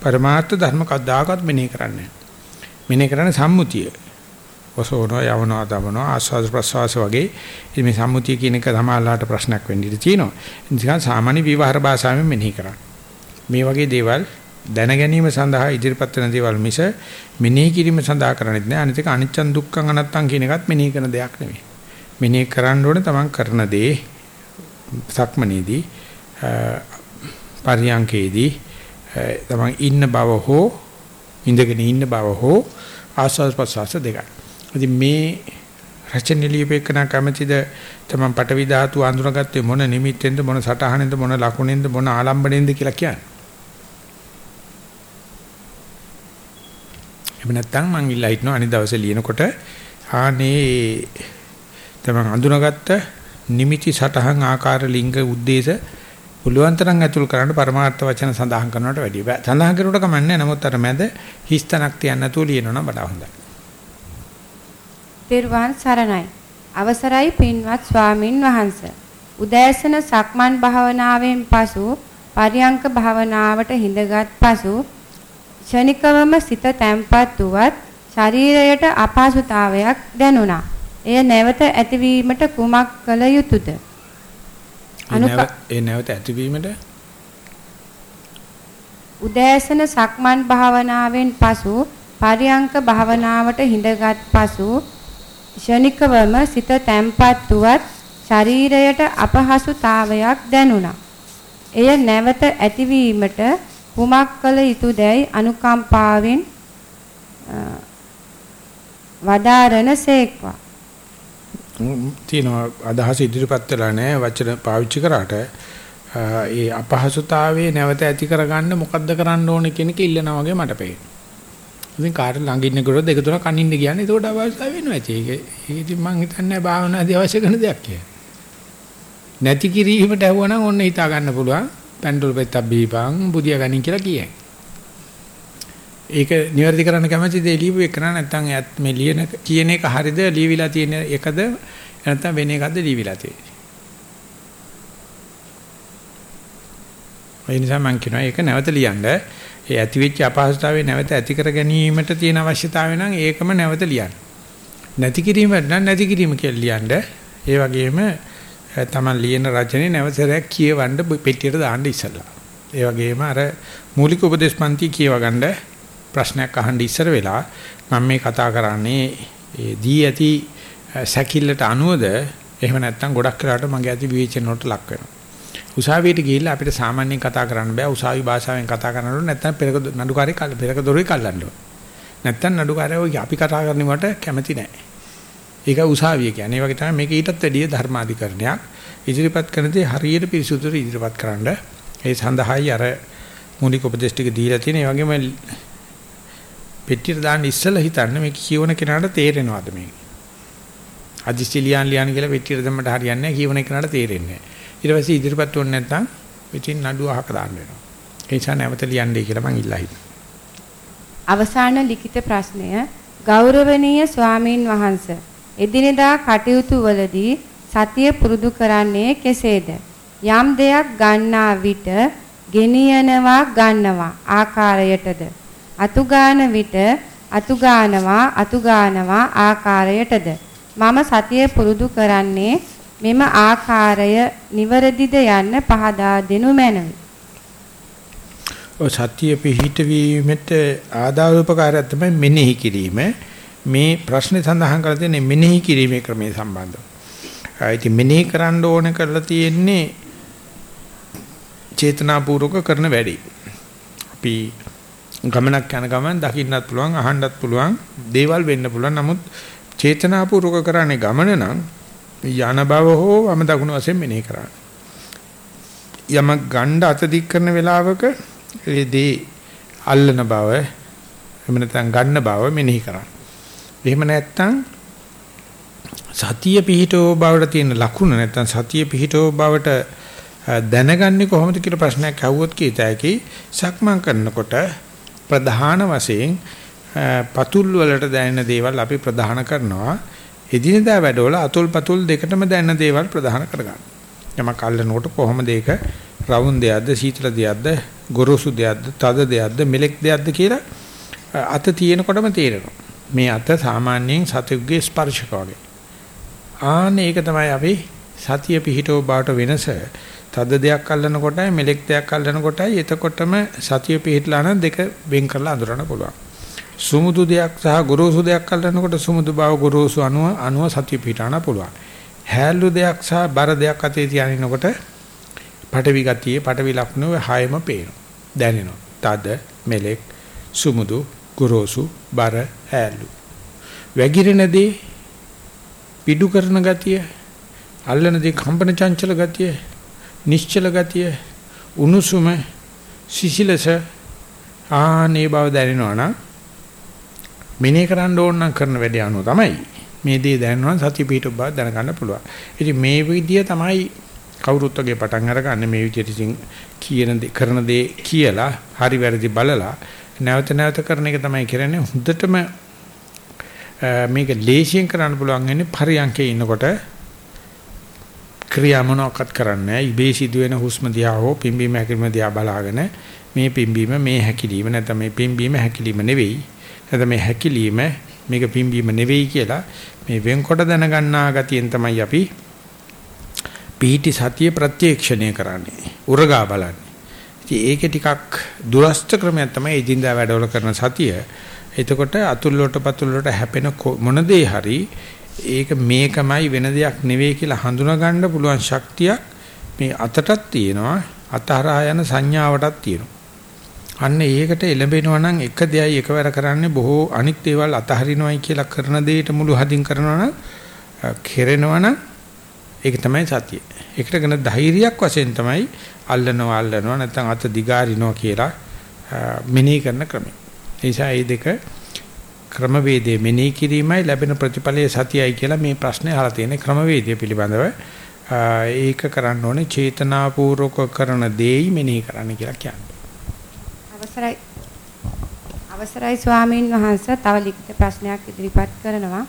පරමාර්ථ ධර්ම කද්දාකත් මෙනෙහි කරන්නේ. මෙනෙහි කරන්නේ සම්මුතිය. ඔසෝනවා යවනවා දමනවා ආස්වාද ප්‍රසවාස වගේ ඉතින් මේ සම්මුතිය කියන එක සමාලාට ප්‍රශ්නයක් වෙන්න ඉඩ තියෙනවා. ඉතින් සාමාන්‍ය විවහාර භාෂාවෙන් මෙනෙහි කරන්න. මේ වගේ දේවල් දැන ගැනීම සඳහා ඉදිරිපත් වෙන දේවල් මිස මෙනෙහි කිරීම සඳහා කරන්නේ නැහැ. අනිත් එක අනිච්චන් දුක්ඛං අනත්තං කියන එකත් මෙනෙහි කරන දෙයක් නෙමෙයි. මෙනෙහි කරන්න ඕනේ තමන් කරන දේ සක්මනේදී පරියංකේදී තමන් ඉන්න බව හෝ ඉඳගෙන ඉන්න බව හෝ ආස්වාද ප්‍රසවාස දෙකයි. ඉතින් මේ රචනෙලියපෙකන කැමැතිද තමන් පටවි ධාතු අඳුනගත්තේ මොන නිමිත්තෙන්ද මොන සටහනෙන්ද මොන ලකුණෙන්ද මොන ආලම්බණයෙන්ද කියලා කියන්නේ. එහෙම නැත්නම් මං ඉල්ලා හිටනවා අනිත් දවසේ ලියනකොට ආනේ තමන් අඳුනගත්ත නිමිති සටහන් ආකාර ලිංග උද්දේශ පුළුවන් තරම් ඇතුල් කරන්න පරමාර්ථ වචන සඳහන් කරනවට වැඩිය බෑ. සඳහන් කරුවට කමන්නේ නමුත් අර මැද හිස්තනක් තියන්න නැතුව ලියනවනම් වඩා හොඳයි. පෙරවන් සරණයි. අවසරයි පින්වත් ස්වාමින් වහන්සේ. උදෑසන සක්මන් භාවනාවෙන් පසු පරියංක භාවනාවට හිඳගත් පසු ක්ෂණිකවම සිත තැම්පත් වුවත් ශරීරයට අපහසුතාවයක් දැනුණා. එය නැවත ඇතිවීමට කුමක් කළ යුතුද? ඒ නැවත ඇතිවීමට උදෑසන සක්මන් භාවනාවෙන් පසු පරියංක භාවනාවට හිඳගත් පසු ෂණිකවම සිත තැම්පත් වුවත් ශරීරයට අපහසුතාවයක් දැනුණා. එය නැවත ඇතිවීමට කුමක් කළ යුතුදැයි අනුකම්පාවෙන් වදාරන සේක්වා. තියෙනවා අදහස ඉදිරිපත් වෙලා නැහැ වචන පාවිච්චි කරාට ඒ අපහසුතාවයේ නැවත ඇති කරගන්න මොකද්ද කරන්න ඕනේ කියන එක ඉල්ලනවා වගේ මට පේනවා. ඉතින් කාට ළඟ ඉන්න කරොත් දෙක තුනක් කනින්න කියන්නේ ඒකට අවශ්‍යතාව වෙනවා ඇති. ඒක ඒක ඉතින් මං හිතන්නේ භාවනාදී අවශ්‍ය කරන දෙයක් කියලා. නැති කිරීමට ඇහුවනම් ඔන්න හිතා ගන්න පුළුවන්. පැන්ඩල් පෙත්ත බීපන් බුදියා ගනින් කියලා කියයි. ඒක නිවැරදි කරන්න කැමති දේ ලියපු එක නැත්නම් ඇත් මේ ලියන කියන එක හරිද ලියවිලා තියෙන එකද නැත්නම් වෙන එකක්ද ලියවිලා තියෙන්නේ. ඒ නිසා මම කියනවා ඒක නැවත ලියන්න. ඒ ඇති වෙච්ච අපහසුතාවය නැවත ඇති කර ගැනීමට තියෙන අවශ්‍යතාවය නම් ඒකම නැවත ලියන්න. නැති කිරීම නම් නැති කිරීම කියලා ලියන්න. ඒ වගේම තමන් ලියන රචනයේ නැවතරයක් කියවන්න පෙට්ටියට දාන්න ඉස්සලා. ඒ වගේම අර මූලික උපදේශ පන්ති කියව ගන්න ප්‍රශ්නයක් අහන්න ඉස්සර වෙලා මම මේ කතා කරන්නේ ඒ දී ඇති සැකිල්ලට අනුවද එහෙම නැත්නම් ගොඩක් වෙලාවට මගේ ඇති විවේචන වලට ලක් වෙනවා. උසාවියට ගිහිල්ලා අපිට සාමාන්‍යයෙන් කතා කරන්න බෑ උසාවි භාෂාවෙන් කතා කරනකොට නැත්නම් පෙරක නඩුකාරී පෙරක දොරේ කල්ලන්න ඕන. නැත්නම් නඩුකාරයෝ අපි කතා කරනවට කැමති නෑ. ඒක උසාවිය කියන්නේ. ඒ වගේ තමයි මේක ඊටත් වැඩිය ධර්මාධිකරණයක්. ඉදිරිපත් කරන දේ හරියට පිරිසුදුට ඉදිරිපත් කරන්න. ඒ සඳහායි අර මූලික උපදේශ ටික දීලා තියෙන. ඒ වගේම පෙට්ටියට දාන්න ඉස්සෙල්ලා හිතන්න මේක කියවන කෙනාට තේරෙනවද මේක. අදිස්ටි ලියන් ලියන් කියලා පෙට්ටියට දැම්මට හරියන්නේ නැහැ කියවන කෙනාට තේරෙන්නේ නැහැ. ඊට පස්සේ ඉදිරිපත් වුණ නැත්නම් පිටින් නඩුව අහක දාන්න වෙනවා. ඒ නිසා නැවත ලියන්නේ කියලා මං ඉල්ලා හිටියා. අවසාන ලිඛිත ප්‍රශ්නය ගෞරවනීය ස්වාමින් වහන්සේ එදිනෙදා කටයුතු වලදී සතිය පුරුදු කරන්නේ කෙසේද? යම් දෙයක් ගන්නා විට ගෙනියනවා ගන්නවා ආකාරයටද අතුගාන විට අතුගානවා අතුගානවා ආකාරයටද මම සතිය පුරුදු කරන්නේ මෙම ආකාරය නිවරදිද යන්න පහදා දෙනු මැනවි. ඔය සතිය පිහිටවීමට ආදාර උපකාරය තමයි මෙනෙහි කිරීම. මේ ප්‍රශ්නේ සඳහන් කරලා තියෙන්නේ මෙනෙහි කිරීමේ ක්‍රමයේ සම්බන්ධව. ඉතින් මෙනෙහි කරන්න ඕන කරලා තියෙන්නේ චේතනාපූර්වක කරන වැඩි. අපි ගමනක් යන ගමන් දකින්නත් පුළුවන් අහන්නත් පුළුවන් දේවල් වෙන්න පුළුවන්. නමුත් චේතනාපූර්වක කරන්නේ ගමන නම් යන බව හෝ වම දකුණු වශයෙන් මෙනෙහි කරන්න. යමක් ගණ්ඩ අත දික් කරන වෙලාවක ඒ දේ අල්ලන බව එහෙම නැත්නම් ගන්න බව මෙනෙහි කරන්න. එහෙම නැත්නම් සතිය පිහිටෝ බවට තියෙන ලකුණ නැත්නම් සතිය පිහිටෝ බවට දැනගන්නේ කොහොමද කියලා ප්‍රශ්නයක් අහුවොත් කීතයකි සක්මන් කරනකොට ප්‍රධාන වශයෙන් පතුල් වලට දැනෙන දේවල් අපි ප්‍රධාන කරනවා එදිනදා වැඩවල අතුල් පතුල් දෙකටම දැනෙන දේවල් ප්‍රධාන කරගන්න. යමක් අල්ලනකොට කොහොමද ඒක රවුම් දෙයක්ද සීතල දෙයක්ද ගොරෝසු දෙයක්ද තද දෙයක්ද මෙලෙක් දෙයක්ද කියලා අත තියෙනකොටම තේරෙනවා. මේ අත සාමාන්‍යයෙන් සතෙකුගේ ස්පර්ශක වගේ. ආන්නේ ඒක තමයි අපි සතිය පිහිටව බාට වෙනස. තද දෙයක් අල්ලන කොටයි මෙලෙක් දෙයක් අල්ලන කොටයි එතකොටම සතිය පිහිටලා නම් දෙක වෙන් කරලා අඳුරන්න පුළුවන්. සුමුදු දෙයක් සහ ගොරෝසු දෙයක් අල්ලනකොට සුමුදු බව ගොරෝසු අණුව අණුව සතිය පිටාන පුළුවන්. හැල්ලු දෙයක් සහ බර දෙයක් අතේ තියානිනකොට පටවි ගතියේ පටවි ලක්ෂණ ඔය හයම පේනවා. දැනෙනවා. තද, මෙලෙක්, සුමුදු, ගොරෝසු, බර, හැල්ලු. වැగిරෙනදී පිඩු කරන ගතිය, අල්ලනදී කම්පන චංචල ගතිය, නිශ්චල ගතිය, උණුසුම, සිසිලස ආනේ බව දැනෙනවා නම් මෙනේ කරන්න ඕන නම් කරන වැඩේ අනුව තමයි මේ දේ දැනනවා සතිය පිහිට බව දැනගන්න පුළුවන්. ඉතින් මේ විදිය තමයි කවුරුත් වගේ පටන් අරගන්නේ මේ විදිහට ඉතින් කියන දේ කරන දේ කියලා හරි වැරදි බලලා නැවත නැවත කරන එක තමයි කරන්නේ. හොඳටම මේක ලේසියෙන් කරන්න පුළුවන් වෙන්නේ පරියන්කේ ඉන්නකොට ක්‍රියා මොනවාක්වත් කරන්නේ ඉබේ සිදුවෙන හුස්ම දිහා හෝ පිම්බීම හැකිලිම දිහා බලාගෙන මේ පිම්බීම මේ හැකිලිම නැත්නම් මේ පිම්බීම හැකිලිම නෙවෙයි. නැත්නම් මේ හැකිලිම මේක පිම්බීම නෙවෙයි කියලා මේ වෙන්කොට දැනගන්නා ගතියෙන් තමයි අපි පීටි සතිය ප්‍රත්‍යක්ෂණය කරන්නේ උරගා බලන්නේ. ඉතින් ඒකේ ටිකක් දුරස්ත ක්‍රමයක් තමයි එදින්දා වැඩවල කරන සතිය. එතකොට අතුල් වලට පතුල් වලට හැපෙන මොන දේ හරි ඒක මේකමයි වෙන දෙයක් නෙවෙයි කියලා හඳුනා ගන්න පුළුවන් ශක්තියක් මේ අතටත් තියෙනවා අතහරා යන සංඥාවටත් තියෙනවා. අන්න ඒකට එළඹෙනවා නම් එක දෙයයි එකවර කරන්නේ බොහෝ අනිත් දේවල් අතහරිනවයි කියලා කරන දෙයට මුළු හදින් කරනවා නම් කෙරෙනවා නම් ඒක තමයි සතිය. ඒකට ගන ධෛර්යයක් වශයෙන් තමයි අල්ලනවා අල්ලනවා නැත්නම් අත දිගාරිනවා කියලා මෙනෙහි කරන ක්‍රමය. ඒ නිසා මේ දෙක ක්‍රමවේදයේ මෙනෙහි කිරීමයි ලැබෙන ප්‍රතිඵලයේ සතියයි කියලා මේ ප්‍රශ්නේ අහලා තියෙන ක්‍රමවේදය පිළිබඳව ඒක කරන්න ඕනේ චේතනාපූර්වක කරන දෙයි මෙනෙහි කරන්න කියලා කියන්නේ. අවසරයි අවසරයි ස්වාමින් වහන්සේ තව ලිඛිත ප්‍රශ්නයක් ඉදිරිපත් කරනවා.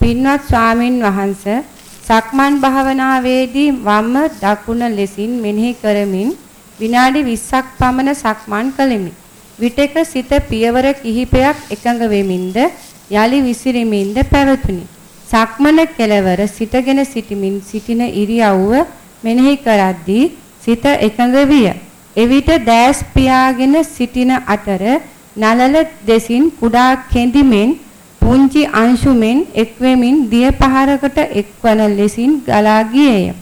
පින්වත් ස්වාමින් වහන්සේ සක්මන් භාවනාවේදී වම් දකුණ ලෙසින් මෙනෙහි කරමින් විනාඩි 20ක් පමණ සක්මන් කළෙමි. විටක සිත පියවර කිහිපයක් එකඟ වෙමින්ද යලි විසිරෙමින්ද පැවතුණි. සක්මන කෙලවර සිටගෙන සිටිමින් සිටින ඉරියව්ව මෙනෙහි කරද්දී සිත එකඟ විය. එවිට දැස් පියාගෙන සිටින අතර නලල දෙසින් කුඩා කෙඳිමෙන් පුංචි අංශුමෙන් එක්වෙමින් දිය පහරකට එක්වන ලෙසින් ගලා ගියේය.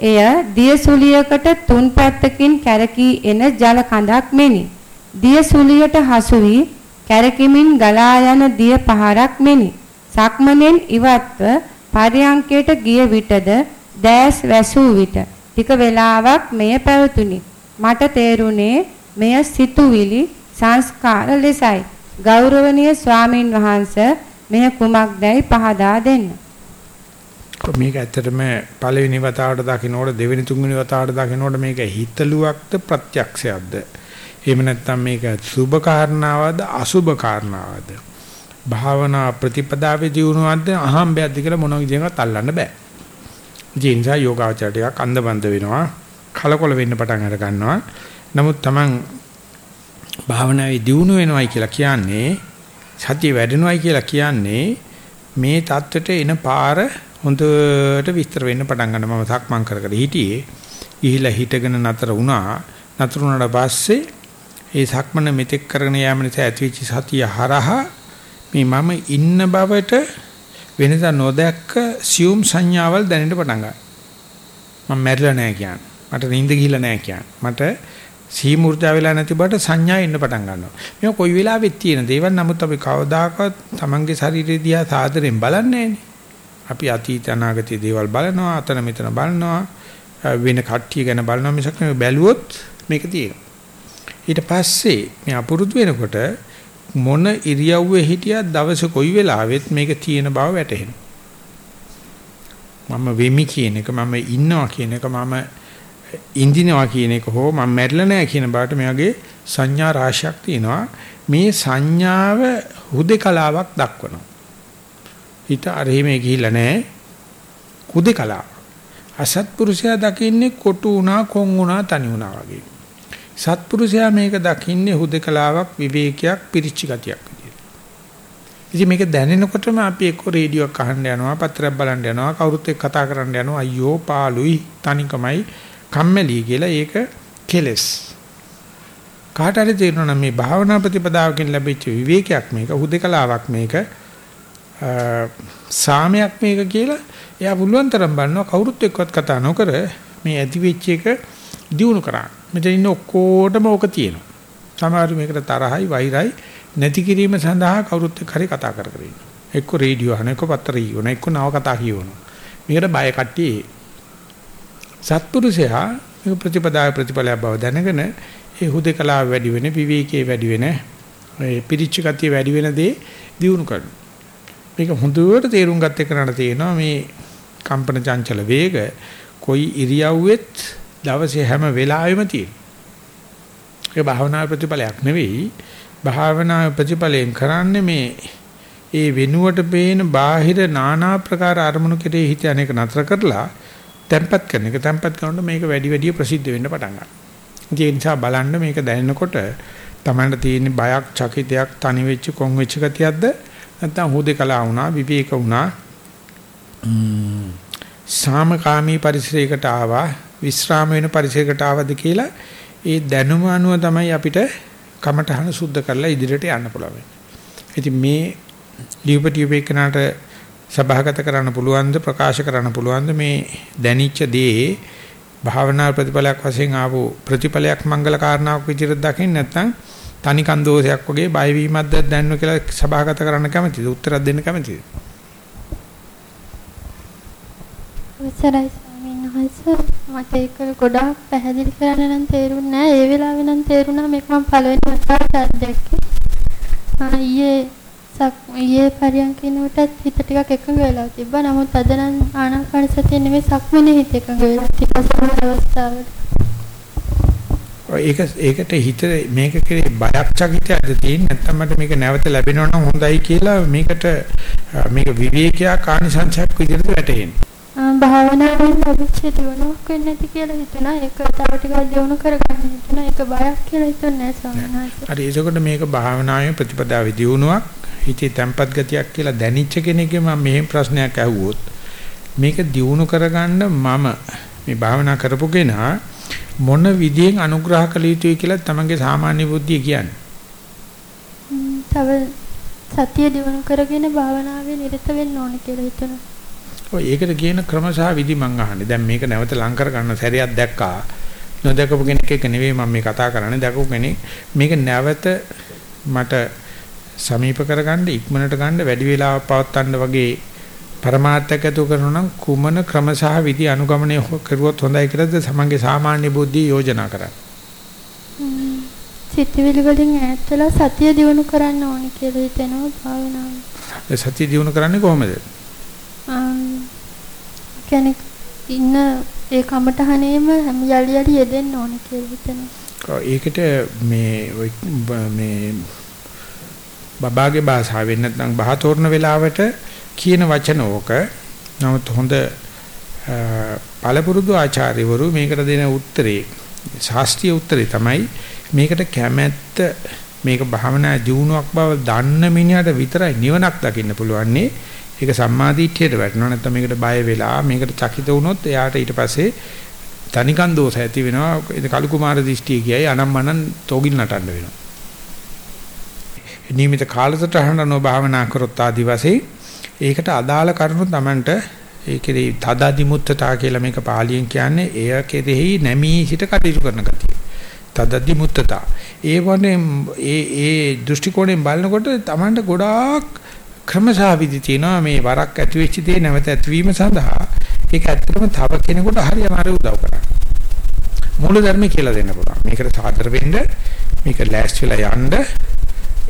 එය දිය සුලියකට තුන් පැත්තකින් කැරකී එන ජල කඳක් මෙනි. දිය සුලියට හසු වී කැරකිමින් ගලා යන දිය පහරක් මෙනි. සක්මනෙන් ඉවත්ව පරියංකයට ගිය විටද දැස් වැසූ විට ටික වේලාවක් මෙය පැවතුණි. මට තේරුණේ මෙය සිතුවිලි සංස්කාර ලෙසයි. ගෞරවනීය ස්වාමින් වහන්සේ මෙය කුමක්දයි පහදා දෙන්න. මේක ඇත්තටම පළවෙනි වතාවට දකින්නකොට දෙවෙනි තුන්වෙනි වතාවට දකින්නකොට මේක හිතලුවක්ද ප්‍රත්‍යක්ෂයක්ද? එහෙම නැත්නම් මේක සුභ කාරණාවද අසුභ කාරණාවද? භාවනා ප්‍රතිපදාවේ දියුණුවක්ද අහම්බයක්ද කියලා මොන විදිහකට අල්ලන්න බෑ. ඒ නිසා යෝගාචරණයක් අන්දබන්ද වෙනවා කලකොල වෙන්න පටන් අර ගන්නවා. නමුත් Taman භාවනාවේ දියුණු වෙනවයි කියලා කියන්නේ සතිය වැඩෙනවයි කියලා කියන්නේ මේ தත්වෙට එන පාර හොඳට විස්තර වෙන්න පටන් ගන්නවා. මම සක්මන් කර කර හිටියේ. ගිහිලා හිටගෙන නතර වුණා. නතර වුණාට පස්සේ ඒ සක්මන මෙතෙක් කරගෙන යාම නිසා ඇතිවෙච්ච සතිය හරහා මේ මම ඉන්න බවට වෙනදා නොදැක්ක සියුම් සංඥාවල් දැනෙන්න පටන් ගන්නවා. මම මැරිලා නැහැ කියන්නේ. මට නිින්ද ගිහිල්ලා නැහැ කියන්නේ මට සීමුර්ජා වෙලා නැති බවට සංඥා එන්න පටන් ගන්නවා. මේ කොයි වෙලාවෙත් තියෙන දේවල් නමුත් අපි කවදාකවත් Tamange ශරීරය දිහා සාදරෙන් බලන්නේ අපි අතීත අනාගත දේවල් බලනවා, අතන මෙතන බලනවා, වෙන කට්ටිය ගැන බලනවා මිසක් නෙවෙයි බැලුවොත් මේක තියෙනවා. ඊට පස්සේ මේ අපුරුදු වෙනකොට මොන ඉරියව්වේ හිටියත් දවස කොයි වෙලාවෙත් මේක තියෙන බව වැටහෙනවා. මම වෙමි කියන එක මම ඉන්නවා කියන එක මම ඉන්දිනවා කියන එක හෝ මම මැරිලා නැහැ කියන බාට මෙයාගේ සංඥා රාශියක් තියෙනවා. මේ සංඥාව හුදේකලාවක් දක්වනවා. හිත අරෙහිමේ ගිහිල්ලා නැහැ. හුදේකලාව අසත්පුරුෂයා දකින්නේ කොටු වුණා කොන් වුණා තනි වුණා වගේ. සත්පුරුෂයා මේක දකින්නේ හුදේකලාවක් විවේකයක් පිරිච්ච ගතියක් විදියට. ඉතින් මේක දැනෙනකොටම අපි එක්ක රේඩියෝ එකක් අහන්න යනවා පත්‍රයක් බලන්න යනවා කවුරුත් එක්ක කතා කරන්න යනවා. අයියෝ පාළුයි තනිකමයි. කම්මැලි කියලා ඒක කෙලස්. කාට හරි තේරෙනවා මේ භාවනා ප්‍රතිපදාවකින් ලැබිච්ච විවේකයක් මේක හුදකලාවක් මේක සාමයක් මේක කියලා එයා පුළුවන් තරම් බලනවා කවුරුත් එක්කවත් කතා නොකර මේ ඇති වෙච්ච එක දිනු කරා. මෙතන ඉන්න ඔක්කොටම ඕක තියෙනවා. සමහර මේකට තරහයි වෛරයි නැති කිරීම සඳහා කවුරුත් එක්ක හරි කතා කර කර ඉන්නවා. එක්ක රේඩියෝ අහන එක්ක පත්තරය කියවන එක්ක නව කතා කියවනවා. මේකට බය කට්ටිය සත්පුරුෂයා මේ ප්‍රතිපදාවේ ප්‍රතිඵලයක් බව දැනගෙන ඒ හුදකලාව වැඩි වෙන විවේකයේ වැඩි වෙන ඒ පිරිච්ච ගතිය වැඩි වෙන දේ දියුණු කරනවා. මේක හොඳට තේරුම් ගත්ත එකනට තියෙනවා මේ කම්පන චංචල වේග කොයි ඉරියව්වෙත් දවසේ හැම වෙලාවෙම තියෙනවා. ඒ භාවනා ප්‍රතිඵලයක් නෙවෙයි භාවනා ප්‍රතිඵලයෙන් කරන්නේ මේ ඒ වෙනුවට පේන බාහිර নানা ප්‍රකාර අරමුණු කෙරෙහි හිත අනේක නතර කරලා තැම්පත් කරන එක තැම්පත් කරනකොට මේක වැඩි වැඩි ප්‍රසිද්ධ වෙන්න පටන් ගන්නවා. ඒ නිසා බලන්න මේක දැනෙනකොට තමන්ට තියෙන බයක්, චකිතයක්, තනි වෙච්ච, කොන් වෙච්ච ගතියක්ද නැත්නම් හුදේකලා වුණා, විවේක වුණා. සාමකාමී පරිසරයකට ආවා, විස්්‍රාම වෙන පරිසරයකට ආවද කියලා ඒ දැනුම අනුව තමයි අපිට කමටහන සුද්ධ කරලා ඉදිරියට යන්න පුළුවන්. ඉතින් මේ ලියුපටියුපේකනට සභාගත කරන්න පුළුවන්ද ප්‍රකාශ කරන්න පුළුවන්ද? මේ දැනිච්ච දේ භාවනා ප්‍රතිඵලයක් වශයෙන් ආපු ප්‍රතිඵලයක් මංගල කාරණාවක් විදිහට දකින්න නැත්නම් තනිකන් දෝෂයක් වගේ බය වීමක්ද දැනන කියලා සභාගත කරන්න කැමතිද? උත්තරයක් දෙන්න කැමතිද? අවසරයි ස්වාමීන් වහන්සේ. මට ඒක ගොඩාක් පැහැදිලි කරන්න නම් තේරුන්නේ නැහැ. ඒ වෙලාවේ නම් තේරුණා මේක මම පළවෙනි වතාවට අත්දැක්කේ ඊයේ සක් ඊයේ පරියන්කිනුටත් හිත ටිකක් එකඟ වෙලා තිබ්බා. නමුත් අද නම් ආනාපාන සතිය නෙමෙයි සක්මනේ හිත එකඟ වෙලා තිබ්බා සමහර අවස්ථාවල. ඒක ඒකට හිත මේක කෙරේ බයක් චකිතයක්ද තියෙන්නේ නැත්නම් මට මේක නැවත ලැබෙනවා නම් හොඳයි කියලා මේකට මේක විවේකයක් ආනිසංසයක් විදිහට වැටෙන්නේ. භාවනාවෙන් ලැබිච්ච දියුණුවක් වෙන්නේ නැති කියලා හිතුණා. ඒක තව ටිකක් දියුණු කරගන්න හිතුණා. ඒක බයක් කියලා හිතුන්නේ නැහැ වහන්සේ. හරි ඒකකොට මේක භාවනාවේ ප්‍රතිපදාවේ දියුණුවක් හිතේ තැම්පත් ගතියක් කියලා දැනිච්ච කෙනෙක්ගේ මම මෙහෙම ප්‍රශ්නයක් අහුවොත් මේක දියුණු කරගන්න මම මේ භාවනා කරපු කෙනා මොන විදියෙන් අනුග්‍රහ කළ යුතුයි කියලා තමන්ගේ සාමාන්‍ය බුද්ධිය කියන්නේ. තව සතිය දිනු කරගෙන භාවනාවේ නිරත වෙන්න ඕන කියලා හිතනවා. ඔය ඒකට කියන ක්‍රම සහ විදි මං අහන්නේ. දැන් මේක නැවත ලං කර ගන්න සැරයක් දැක්කා. නොදකපු කෙනෙක් එක නෙවෙයි මම මේ කතා කරන්නේ. දැකපු කෙනෙක් මේක නැවත මට සමීප කරගන්න ඉක්මනට ගන්න වැඩි වෙලාවක් පවත්වන්න වගේ પરමාර්ථයක් ඇතුව කරනවා නම් කුමන ක්‍රම සහ විදි අනුගමනය කරුවොත් හොඳයි කියලාද සමන්ගේ සාමාන්‍ය බුද්ධිය යෝජනා කරන්නේ. සිතවිලි වලින් ඈත් වෙලා සතිය දිනු කරන්න ඕනේ කියලා හිතෙනවා භාවනාව. ඒ සතිය දිනු කරන්නේ කොහොමද? කෙනෙක් ඉන්න ඒ කමටහනේම හැම යලි යලි යෙදෙන්න ඕනේ කියලා හිතෙනවා. ඒකට මේ මේ බබාගේ භාෂාවෙන් නැත්නම් බහතෝරන වෙලාවට කියන වචන ඕක. නමුත් හොඳ පළපුරුදු ආචාර්යවරු මේකට දෙන උත්තරේ ශාස්ත්‍රීය උත්තරේ තමයි මේකට කැමැත්ත මේක භාවනා ජීවුණක් බව දන්න මිනිහට විතරයි නිවනක් දකින්න පුළුවන්නේ. ඒක සම්මාදිට්ඨියට වැටෙනවා නැත්නම් මේකට බය වෙලා මේකට චකිත වුණොත් එයාට ඊට පස්සේ තනිකන් දෝෂ ඇති වෙනවා. ඒ කලු කුමාර දිෂ්ටිය කියයි අනම්මනන් තෝගිල් නටන්න වෙනවා. නියමිත කාලසටහන නො භාවනා කරොත් ආදි වශයෙන් ඒකට අදාළ කරුණු Tamanට ඒ කෙරෙහි තදදිමුත්තතා කියලා මේක පාලියෙන් කියන්නේ එය කෙරෙහි නැමී සිට කටයුතු කරන ගතිය. තදදිමුත්තතා. ඒ වනේ ඒ ඒ දෘෂ්ටි කෝණයෙන් බලනකොට Tamanට ගොඩාක් ක්‍රමසාවිදි තියෙනවා මේ වරක් ඇති වෙච්ච දේ නැවත ඇතිවීම සඳහා ඒක ඇත්තටම තව කෙනෙකුට හරි අමාරු උදව් කරනවා. මූල ධර්ම කියලා දෙන්න පුළුවන්. මේකට සාදර වෙන්න මේක ලෑස්ති වෙලා යන්න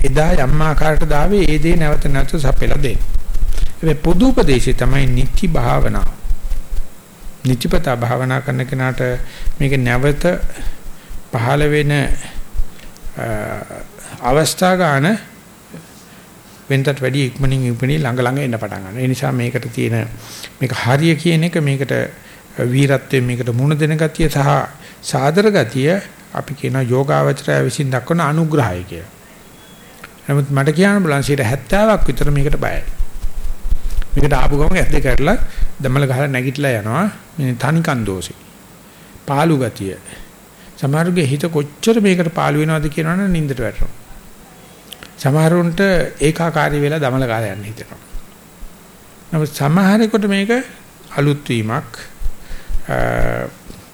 එදා යම් ආකාරයකට දාවේ ඒ දේ නැවත නැවත සපෙලා දෙන්න. මේ පොදු උපදේශය තමයි නිත්‍ය භාවනා. නිත්‍යපත භාවනා කරන කෙනාට මේක නැවත පහළ වෙන අවස්ථා ගන්න වෙනතට වැඩි ඉක්මනින් ඉක්මනින් ළඟ ළඟ එන්න පටන් ගන්නවා. ඒ නිසා මේකට තියෙන මේක හරිය කියන එක මේකට වීරත්වයෙන් මේකට මුණ දෙන ගතිය සහ සාදර ගතිය අපි කියන යෝගාවචරය විසින් දක්වන අනුග්‍රහය කියලා. නමුත් මට කියන්න බලන් 70ක් විතර මේකට බයයි. මේකට ආපු ගමන් ඇස් දෙක කරලා දමල ගහලා නැගිටලා යනවා. මේ තනිකන් දෝෂේ. පාළු ගතිය. සමහරුගේ හිත කොච්චර මේකට පාළු වෙනවද කියනවනම් නින්දට වැටෙනවා. සමහරුන්ට ඒකාකාරී වෙලා දමල ගාලා යන්න හිතෙනවා. නමුත් සමහරෙකුට මේක අලුත් වීමක්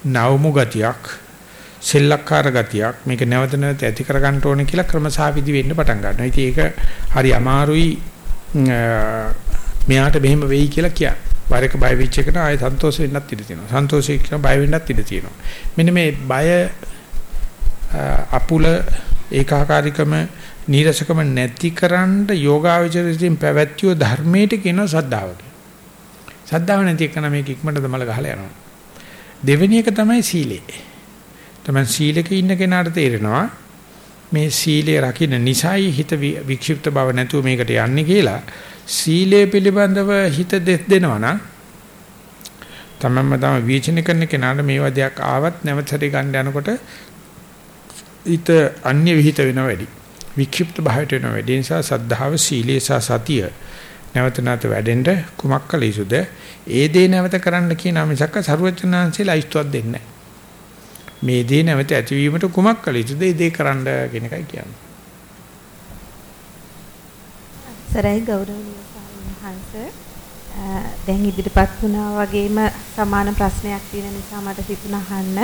නවමු ගතියක් සෙල්ලක්කාර ගතියක් මේක නැවත නැවත ඇති කර ගන්න ඕනේ කියලා ක්‍රමසාවිදි වෙන්න පටන් ගන්නවා. ඉතින් ඒක හරි අමාරුයි මෙයාට මෙහෙම වෙයි කියලා කියන්න. වරක බය වෙච්ච එකට ආයෙ සන්තෝෂ වෙන්නත් ඉඩ තියෙනවා. සන්තෝෂය කියන බය වෙන්නත් ඉඩ තියෙනවා. මෙන්න මේ බය අපුල ඒකාකාරීකම නීරසකම නැතිකරන්න යෝගාවචරිතින් පැවැත්විය ධර්මයට කියන සද්ධාව කියලා. සද්ධාව නැති එකන මේක ඉක්මනට දමල ගහලා යනවා. දෙවෙනි එක තමයි සීලය. තමයි සීලක ඉන්න කෙනාට තේරෙනවා මේ සීලය රකින්න නිසයි හිත වික්ෂිප්ත බව නැතුව මේකට යන්නේ කියලා සීලය පිළිබඳව හිත දෙස් දෙනවා නම් තමන්ම තම විචින කරන කෙනාට මේ වදයක් ආවත් නැවතට ගන්න යනකොට හිත අන්‍ය විහිිත වෙනවා වැඩි. වික්ෂිප්ත භාවයට වෙනවා වැඩි. ඒ නිසා සද්ධාව සීලය සහ සතිය නැවත නැවත වැඩෙන්න කුමක් කළ යුතුද? ඒ දේ නැවත කරන්න කියන මිසක්ක සරුවචනාංශේ ලයිස්තුවක් දෙන්නේ මේ දේ නැවත ඇතිවීමට කුමක් කළ යුතුද? ඒ දේ කරන්න කියන එකයි කියන්නේ. සරයි ගෞරවනීය ස්වාමීන් වහන්සේ. දැන් ඉදිරිපත් වුණා වගේම සමාන ප්‍රශ්නයක් තියෙන නිසා මට හිතුණා අහන්න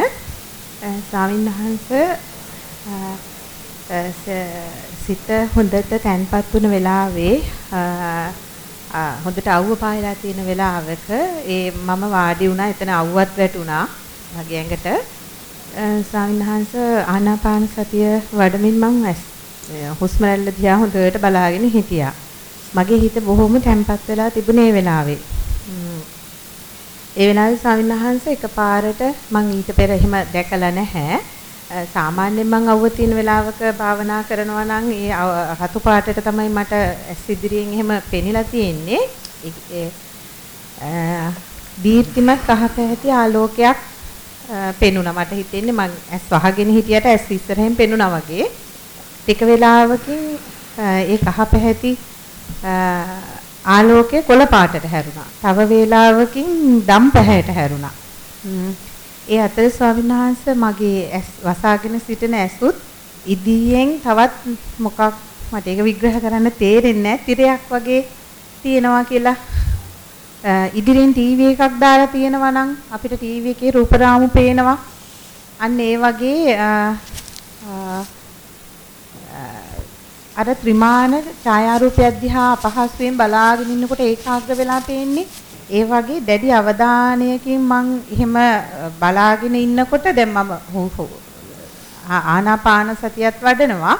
ස්වාමීන් වහන්සේ සිත හොඳට තැන්පත් වුණ වෙලාවේ හොඳට අවුව පායලා තියෙන වෙලාවක ඒ මම වාඩි වුණා. එතන අවුවත් වැටුණා. මගේ ඇඟට. ස්වාමීන් වහන්සේ ආනාපාන සතිය වඩමින් මම හුස්ම රැල්ල දිහා හොඳට බලාගෙන හිටියා මගේ හිත බොහොම තැම්පත් වෙලා තිබුණේ ඒ වෙලාවේ. ඒ වෙලාවේ ස්වාමීන් වහන්සේ එකපාරට මම ඊට පෙර එහෙම දැකලා නැහැ. සාමාන්‍යයෙන් මම අවුව තියෙන වෙලාවක භාවනා කරනවා නම් ඒ රතු පාටට තමයි මට ඇස් ඉදිරියෙන් එහෙම පෙනිලා තියෙන්නේ. දීප්තිමත් කහ පැහැති ආලෝකයක් පෙනුණා. මට හිතෙන්නේ මං ඇස් වහගෙන හිටියට ඇස් ඉස්සරහෙන් පෙනුණා වගේ. ටික වෙලාවකින් ඒ කහ පැහැති ආලෝකය කොළ පාටට හැරුණා. තව වේලාවකින් දම් පැහැයට හැරුණා. ඒ අතර ස්වාමීන් වහන්සේ මගේ ඇස් වසාගෙන සිටින ඇසුත් ඉදියෙන් තවත් මොකක් මට ඒක විග්‍රහ කරන්න තේරෙන්නේ නැහැ. තිරයක් වගේ තියෙනවා කියලා ඉදිරියෙන් ටීවී එකක් දාලා තියෙනවා නම් අපිට ටීවී එකේ රූපරාමු පේනවා. අන්න ඒ වගේ අර ත්‍රිමාන ඡායාරූපයක් දිහා අපහසුයෙන් බලාගෙන ඉන්නකොට ඒකාග්‍ර වෙලා පේන්නේ. ඒ වගේ දැඩි අවධානයකින් මං එහෙම බලාගෙන ඉන්නකොට දැන් මම ආනාපාන සතියත් වඩනවා.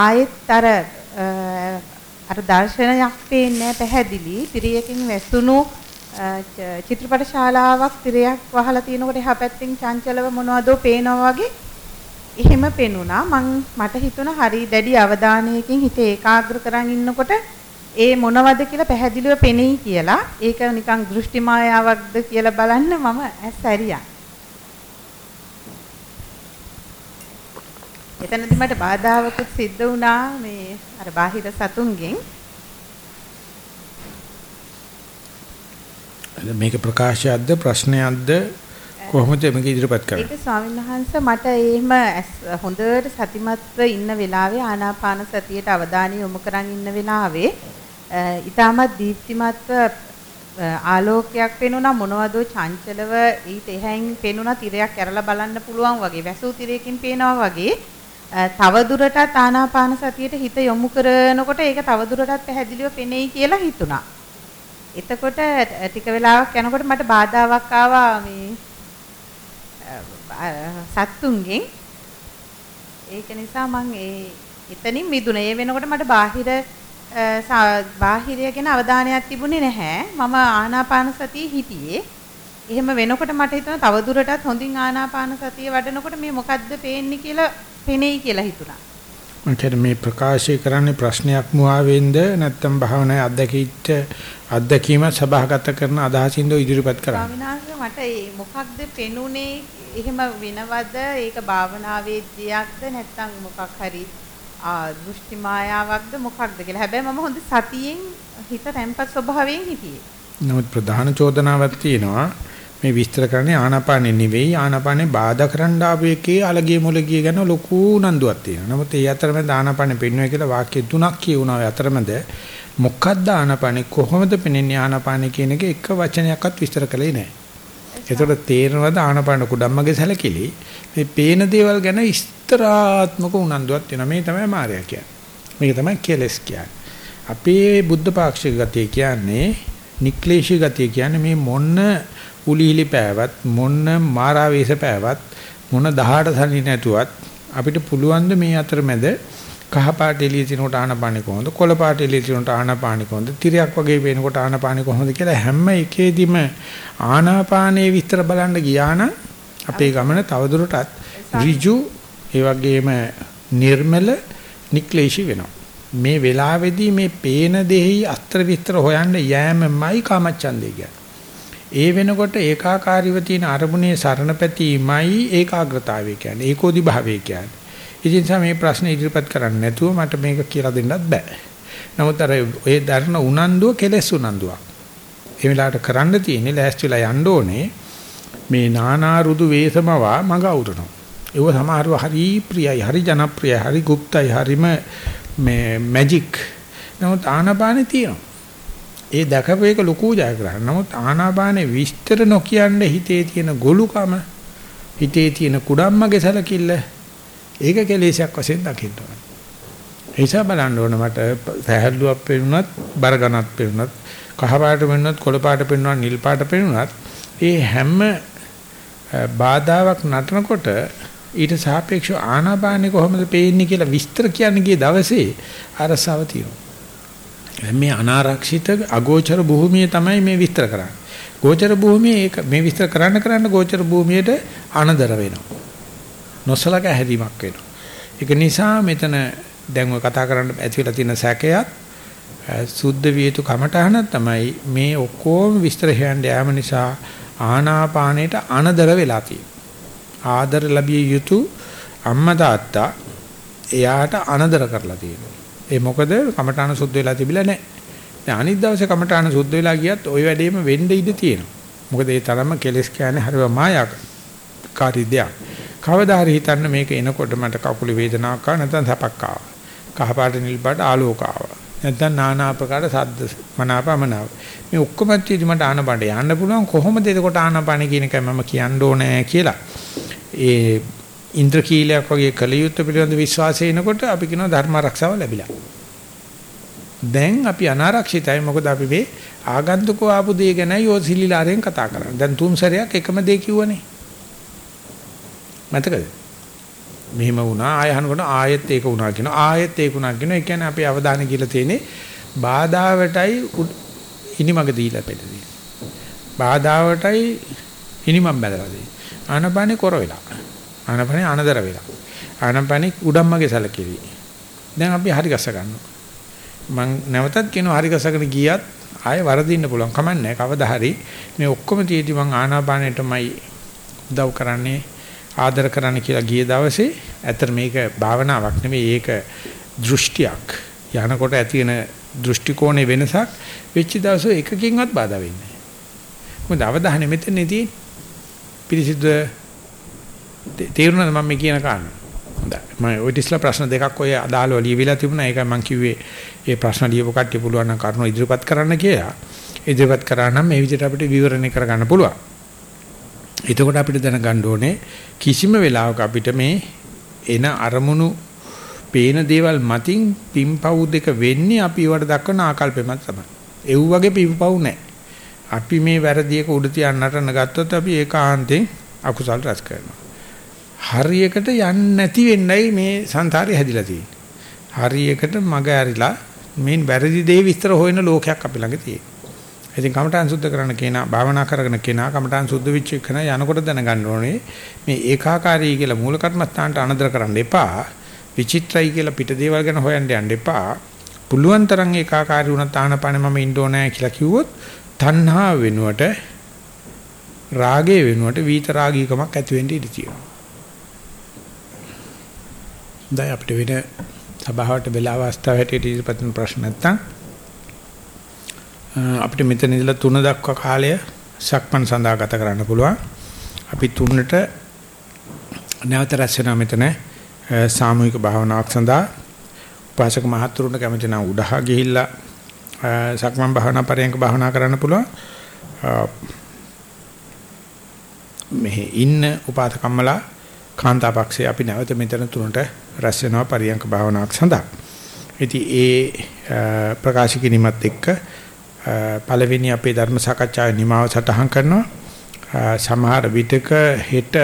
ආයෙත් අර අර දර්ශනයක් පේන්නේ පැහැදිලි. තිරයකින් වැසුණු චිත්‍රපට ශාලාවක් තිරයක් වහලා තියෙනකොට එහා පැත්තෙන් චංචලව මොනවදෝ පේනවා වගේ එහෙම පෙනුණා. මං මට හිතුණා හරි දැඩි අවධානයකින් හිත ඒකාග්‍ර කරන් ඉන්නකොට ඒ මොනවද කියලා පැහැදිලිව පෙනෙයි කියලා. ඒක නිකන් දෘෂ්ටි මායාවක්ද කියලා බලන්න මම ඇස් ඇරියා. එතනදි මට බාධාවකුත් සිද්ධ වුණා මේ අර බාහිර සතුන්ගෙන්. මේක ප්‍රකාශයක්ද ප්‍රශ්නයක්ද කොහොමද මේක ඉදිරිපත් කරන්නේ? ඒක ස්වාමීන් වහන්සේ මට එහෙම හොඳට සතිමත්ව ඉන්න වෙලාවේ ආනාපාන සතියට අවධානය යොමු කරන් ඉන්න වෙලාවේ ඊටමත් දීප්තිමත්ව ආලෝකයක් පෙනුණා මොනවදෝ චංචලව ඊට එහැයින් පෙනුණා තිරයක් ඇරලා බලන්න පුළුවන් වගේ වැසූ තිරයකින් පේනවා වගේ තව දුරටත් ආනාපාන සතියට හිත යොමු කරනකොට ඒක තව දුරටත් පැහැදිලිව පෙනෙයි කියලා හිතුණා. එතකොට ටික වෙලාවක් යනකොට මට බාධාවක් ආවා මේ සත්තුන්ගෙන් ඒක නිසා මම ඒ එතනින් මිදුණා. ඒ වෙනකොට මට බාහිර බාහිරය ගැන අවධානයක් තිබුණේ නැහැ. මම ආනාපාන සතියේ හිටියේ. එහෙම වෙනකොට මට හිතුණා තව දුරටත් හොඳින් ආනාපාන සතිය වඩනකොට මේ මොකද්ද පේන්නේ කියලා පෙනෙයි කියලා හිතුණා. මම කියන්නේ මේ ප්‍රකාශය කරන්නේ ප්‍රශ්නයක් මුවාවෙන්ද නැත්නම් භාවනාවේ අත්දැකීච්ච අත්දැකීම සභාගත කරන අදහසින්ද ඉදිරිපත් කරන්නේ. මට මොකක්ද පෙනුනේ එහෙම වෙනවද ඒක භාවනාවේ දෙයක්ද නැත්නම් මොකක් හරි දෘෂ්ටි මායාවක්ද මොකක්ද කියලා. හැබැයි මම හොඳ සතියෙන් හිත තැම්පත් ස්වභාවයෙන් හිටියේ. නමුත් ප්‍රධාන චෝදනාවක් තියෙනවා මේ විස්තර කරන්නේ ආනාපානෙ නෙවෙයි. ආනාපානෙ බාධා කරන්න ආපු එකේ අලගිය මුලගිය ගැන ලොකු උනන්දුවක් තියෙනවා. නමුත් ඒ අතරමැද ආනාපානෙ පෙන්වුවා කියලා වාක්‍ය තුනක් කියුණා. ඒ අතරමැද. මොකද්ද ආනාපානෙ? කොහොමද පෙන්වන්නේ ආනාපානෙ කියන එක? එක වචනයක්වත් විස්තර කළේ නැහැ. ඒතකොට තේරෙනවද ආනපාන කුඩම්මගේ සැලකිලි? මේ පේන දේවල් ගැන ස්තරාත්මක උනන්දුවක් තියෙනවා. මේ තමයි මායя කියන්නේ. මේක තමයි කෙලස් කියන්නේ. අපේ බුද්ධ පාක්ෂික ගතිය කියන්නේ නික්ලේශී ගතිය කියන්නේ මේ මොන්න උලිහිලි පෑවත් මොන්න මාරාවේශ පෑවත් මොන 18 සල්ලි නැතුවත් අපිට පුළුවන් මේ අතරමැද කහ පාට එළිය තිනකොට ආනපානෙ කොහොමද කොළ පාට එළිය තිනකොට ආනපානෙ කොහොමද තිරයක් වගේ පේනකොට ආනපානෙ කොහොමද කියලා හැම එකේදීම ආනාපානයේ විස්තර බලන්න ගියා නම් අපේ ගමන තවදුරටත් ඍජු ඒ වගේම නිර්මල නික්ලේශී වෙනවා. මේ වෙලාවේදී මේ පේන දෙහි අස්තර විස්තර හොයන්න යෑමමයි කාමච්ඡන්දේ කියන්නේ. ඒ වෙනකොට ඒකාකාරීව තියෙන අරමුණේ සරණ පැතීමයි ඒකාග්‍රතාවය කියන්නේ. ඒකෝදි භාවය කියන්නේ. ඉතින් තමයි මේ ප්‍රශ්නේ ඉදිරිපත් කරන්නේ නැතුව මට මේක කියලා දෙන්නත් බෑ. නමුත් අර ඒ ධර්ම උනන්දුව කෙලස් උනන්දුවක්. ඒ වෙලාවට කරන්න තියෙන්නේ ලෑස්තිලා යන්න ඕනේ. මේ නානා රුදු වේසමවා මඟ අවුරනවා. ඒව සමහරව හරි ප්‍රියයි හරි ජනප්‍රියයි හරි গুপ্তයි හරිම මේ මැජික් නමුත් ආනපානෙ තියෙනවා ඒ දැකපු එක ලොකු ජයග්‍රහණ. නමුත් ආනාපානේ විස්තර නොකියන්න හිතේ තියෙන ගොළුකම, හිතේ තියෙන කුඩම්මගේ සැලකිල්ල ඒක කෙලෙසයක් වශයෙන් දකින්න ඕන. ඒ නිසා බලන්න ඕන මට සහැල්ලුවක් පෙනුනත් බර ගණක් පෙනුනත් කහ පාට පෙනුනත් කොළ පාට පෙනුනත් නිල් පාට පෙනුනත් ඒ හැම බාධාවක් නටනකොට ඊට සාපේක්ෂව ආනාපානෙ කොහොමද පේන්නේ කියලා විස්තර කියන්නේ ගිය දවසේ අරසාව තියෙනවා. මේ අනාරක්ෂිත අගෝචර භූමිය තමයි මේ විස්තර කරන්නේ. ගෝචර භූමියේ ඒක මේ විස්තර කරන්න කරන්න ගෝචර භූමියට අනදර වෙනවා. නොසලකා හැදීමක් වෙනවා. ඒක නිසා මෙතන දැන් ඔය කතා කරන්න ඇතිවලා තියෙන සැකයත් සුද්ධ වියතු කමටහන තමයි මේ ඔක්කොම විස්තර හොයන්න යාම නිසා ආනාපානයට අනදර වෙලා තියෙනවා. ආදර ලැබිය යුතු අම්මා තාත්තා එයාට අනදර කරලා තියෙනවා. ඒ මොකද කමඨාන සුද්ධ වෙලා තිබිලා නැහැ. දැන් අනිත් දවසේ කමඨාන සුද්ධ වෙලා ගියත් ওই වැඩේම වෙන්න ඉඩ තියෙනවා. මොකද ඒ තරම්ම කෙලස් කියන්නේ හරිව මායාකාරී දෙයක්. කවදා හරි හිතන්න මේක එනකොට මට කකුලේ වේදනාවක් ආවා නැත්නම් සැපක් ආවා. කහපාට නිල් පාට ආලෝක ආවා. නැත්නම් নানা ආකාර සද්ද මනාපමනාව. මේ ඔක්කොම ඇත්තටම මට ආනපණ්ඩ යන්න පුළුවන් කොහොමද එතකොට ආනපණ කියන එක මම කියන්න ඕනේ කියලා. ඒ ඉන්ද්‍රකීලයක් වගේ කලියුත් පිළිබඳ විශ්වාසය එනකොට අපි කියනවා ධර්ම ආරක්ෂාව ලැබිලා. දැන් අපි අනාරක්ෂිතයි මොකද අපි මේ ආගන්තුකව ආපු දේ ගැනයි ඔය සිලිලාරෙන් කතා කරන්නේ. දැන් තුන් සැරයක් එකම දේ කිව්වනේ. මතකද? මෙහෙම වුණා ආය අහනකොට ආයෙත් ඒක වුණා කියනවා ආයෙත් ඒක වුණා කියනවා ඒ කියන්නේ අපේ අවධානය කියලා තියෙන්නේ බාධාවටයි ඉනිමග දීලා පෙළදී බාධාවටයි ඉනිමම් බැලලා දී ආනපනේ කර වෙලා ආනපනේ අනදර වෙලා. ආනපනේ උඩම්මගේ සැලකිලි. දැන් අපි හරි ගස ගන්නවා. මං නැවතත් කියනවා හරි ගසගෙන ගියත් ආයෙ වරදින්න පුළුවන්. කමන්නේ කවදා හරි මේ ඔක්කොම තියදී මං ආනාපානෙටමයි උදව් කරන්නේ ආදර කරන්න කියලා ගිය දවසේ ඇත්තට මේක භාවනාවක් නෙමෙයි. ඒක දෘෂ්ටියක්. යනකොට ඇති වෙන දෘෂ්ටි කෝණේ වෙනසක් වෙච්ච දවසේ එකකින්වත් බාධා වෙන්නේ නැහැ. මොකද අවධානය මෙතනදී තියෙන්නේ. පිළිසිදු තේරුණාද මම මේ කියන කාරණා හොඳයි මම ඔය ඉස්ලා ප්‍රශ්න දෙකක් ඔය අදාළව ලියවිලා තිබුණා ඒකයි මම කිව්වේ ඒ ප්‍රශ්න ලියපු කට්ටිය පුළුවන් නම් කරුණු ඉදිරිපත් කරන්න කියලා ඉදිරිපත් කරා නම් මේ විදිහට අපිට විවරණය කරගන්න පුළුවන් එතකොට අපිට දැනගන්න ඕනේ කිසිම වෙලාවක අපිට මේ එන අරමුණු පේන දේවල් මතින් පිම්පව් දෙක වෙන්නේ අපි ඒවට දක්වන ආකල්පෙම තමයි. එව් වගේ පිම්පව් නැහැ. අපි මේ වැරදියක උඩ තියන්න නටන ගත්තොත් අපි ඒකාන්තයෙන් අකුසල් රැස් කරනවා. හරියකට යන්නේ නැති වෙන්නයි මේ සංසාරේ හැදිලා තියෙන්නේ. හරියකට මග ඇරිලා මේ වැරදි දේ විස්තර හොයන ලෝකයක් අපි ළඟ තියෙනවා. ඉතින් කමඨාන් සුද්ධ කරන කෙනා භාවනා කරගෙන කෙනා කමඨාන් සුද්ධ වෙච්ච කෙනා යනකොට දැනගන්න ඕනේ මේ ඒකාකාරී කියලා මූල කර්මස්ථානට අනදර කරන්න එපා විචිත්‍රයි කියලා පිට දේවල් ගැන හොයන්න යන්න එපා පුළුවන් තරම් ඒකාකාරී වුණත් ආනපන මම ඉන්න ඕනේ කියලා කිව්වොත් තණ්හා වෙනුවට රාගය වෙනුවට විත රාගීකමක් ඇති වෙන්න ඉඩ තියෙනවා දැන් අපිට වෙන සභාවට වෙලාව අවස්ථාව හැටියට ඉදිරිපත් ප්‍රශ්න නැත්තම් අපිට මෙතන ඉඳලා 3 දක්වා කාලය සක්මන් සඳහා ගත කරන්න පුළුවන්. අපි 3ට නැවත රැස් වෙනා මෙතන සාමූහික භාවනාවක් සඳහා උපාසක මහතුරුන්ට කැමති නම් උඩහ ගිහිල්ලා සක්මන් භාවනා පරයන්ක භාවනා කරන්න පුළුවන්. මෙහි ඉන්න උපාසකම්මලා කාන්තාපක්ෂේ අපි නැවත මෙතන තුනට රැස් වෙනවා පරියන්ක භාවනාවක් සඳහා. ඉතින් ඒ ප්‍රකාශ කිරීමත් එක්ක පළවෙනි අපේ ධර්ම සාකච්ඡාවේ නිමාව සටහන් කරනවා. සමහර විටක හෙට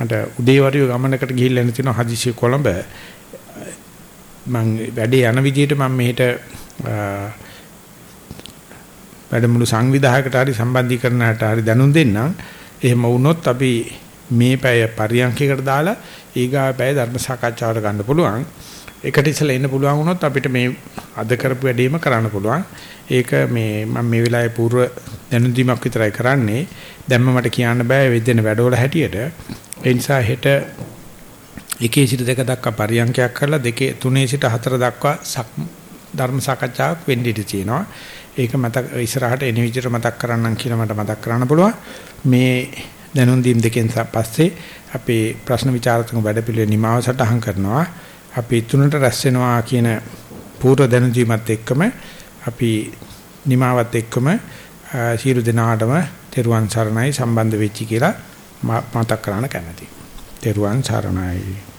මට උදේවරුේ ගමනකට ගිහිල්ලා ඉන්න තියෙනවා හදිසිය කොළඹ. මම වැඩේ යන විදිහට මම මෙහෙට වැඩමුළු සංවිධායකට හරි සම්බන්ධීකරණයට හරි දැනුම් දෙන්නම්. එහෙම වුණොත් අපි මේ පැය පරියන්කයකට දාලා ඊගා පැය ධර්ම සාකච්ඡාවට ගන්න පුළුවන් එකට ඉස්සලා එන්න පුළුවන් වුණොත් අපිට මේ අද කරපු වැඩේම කරන්න පුළුවන්. ඒක මේ මම මේ වෙලාවේ පූර්ව දැනුම් දීමක් විතරයි කරන්නේ. දැම්ම මට කියන්න බෑ වෙදෙන වැඩවල හැටියට. ඒ නිසා හෙට එකේ සිට දෙක දක්වා පරියන්කයක් කරලා දෙකේ තුනේ සිට හතර දක්වා ධර්ම සාකච්ඡාවක් වෙන්න ඉඩ තියෙනවා. ඒක මතක ඉස්සරහට එන විදිහට මතක් කරන්නම් කියලා මට මතක් කරන්න පුළුවන්. මේ දැනුම් දීම් දෙකෙන් පස්සේ අපේ ප්‍රශ්න විචාරතුංග වැඩපිළිවෙල නිමාව සටහන් කරනවා. අපි තුනට රැස් වෙනවා කියන පූර්ව දැනුදීමත් එක්කම අපි නිමාවත් එක්කම සියලු දෙනාටම තෙරුවන් සරණයි සම්බන්ධ වෙච්චි කියලා මතක් කරන්න කැමතියි. තෙරුවන් සරණයි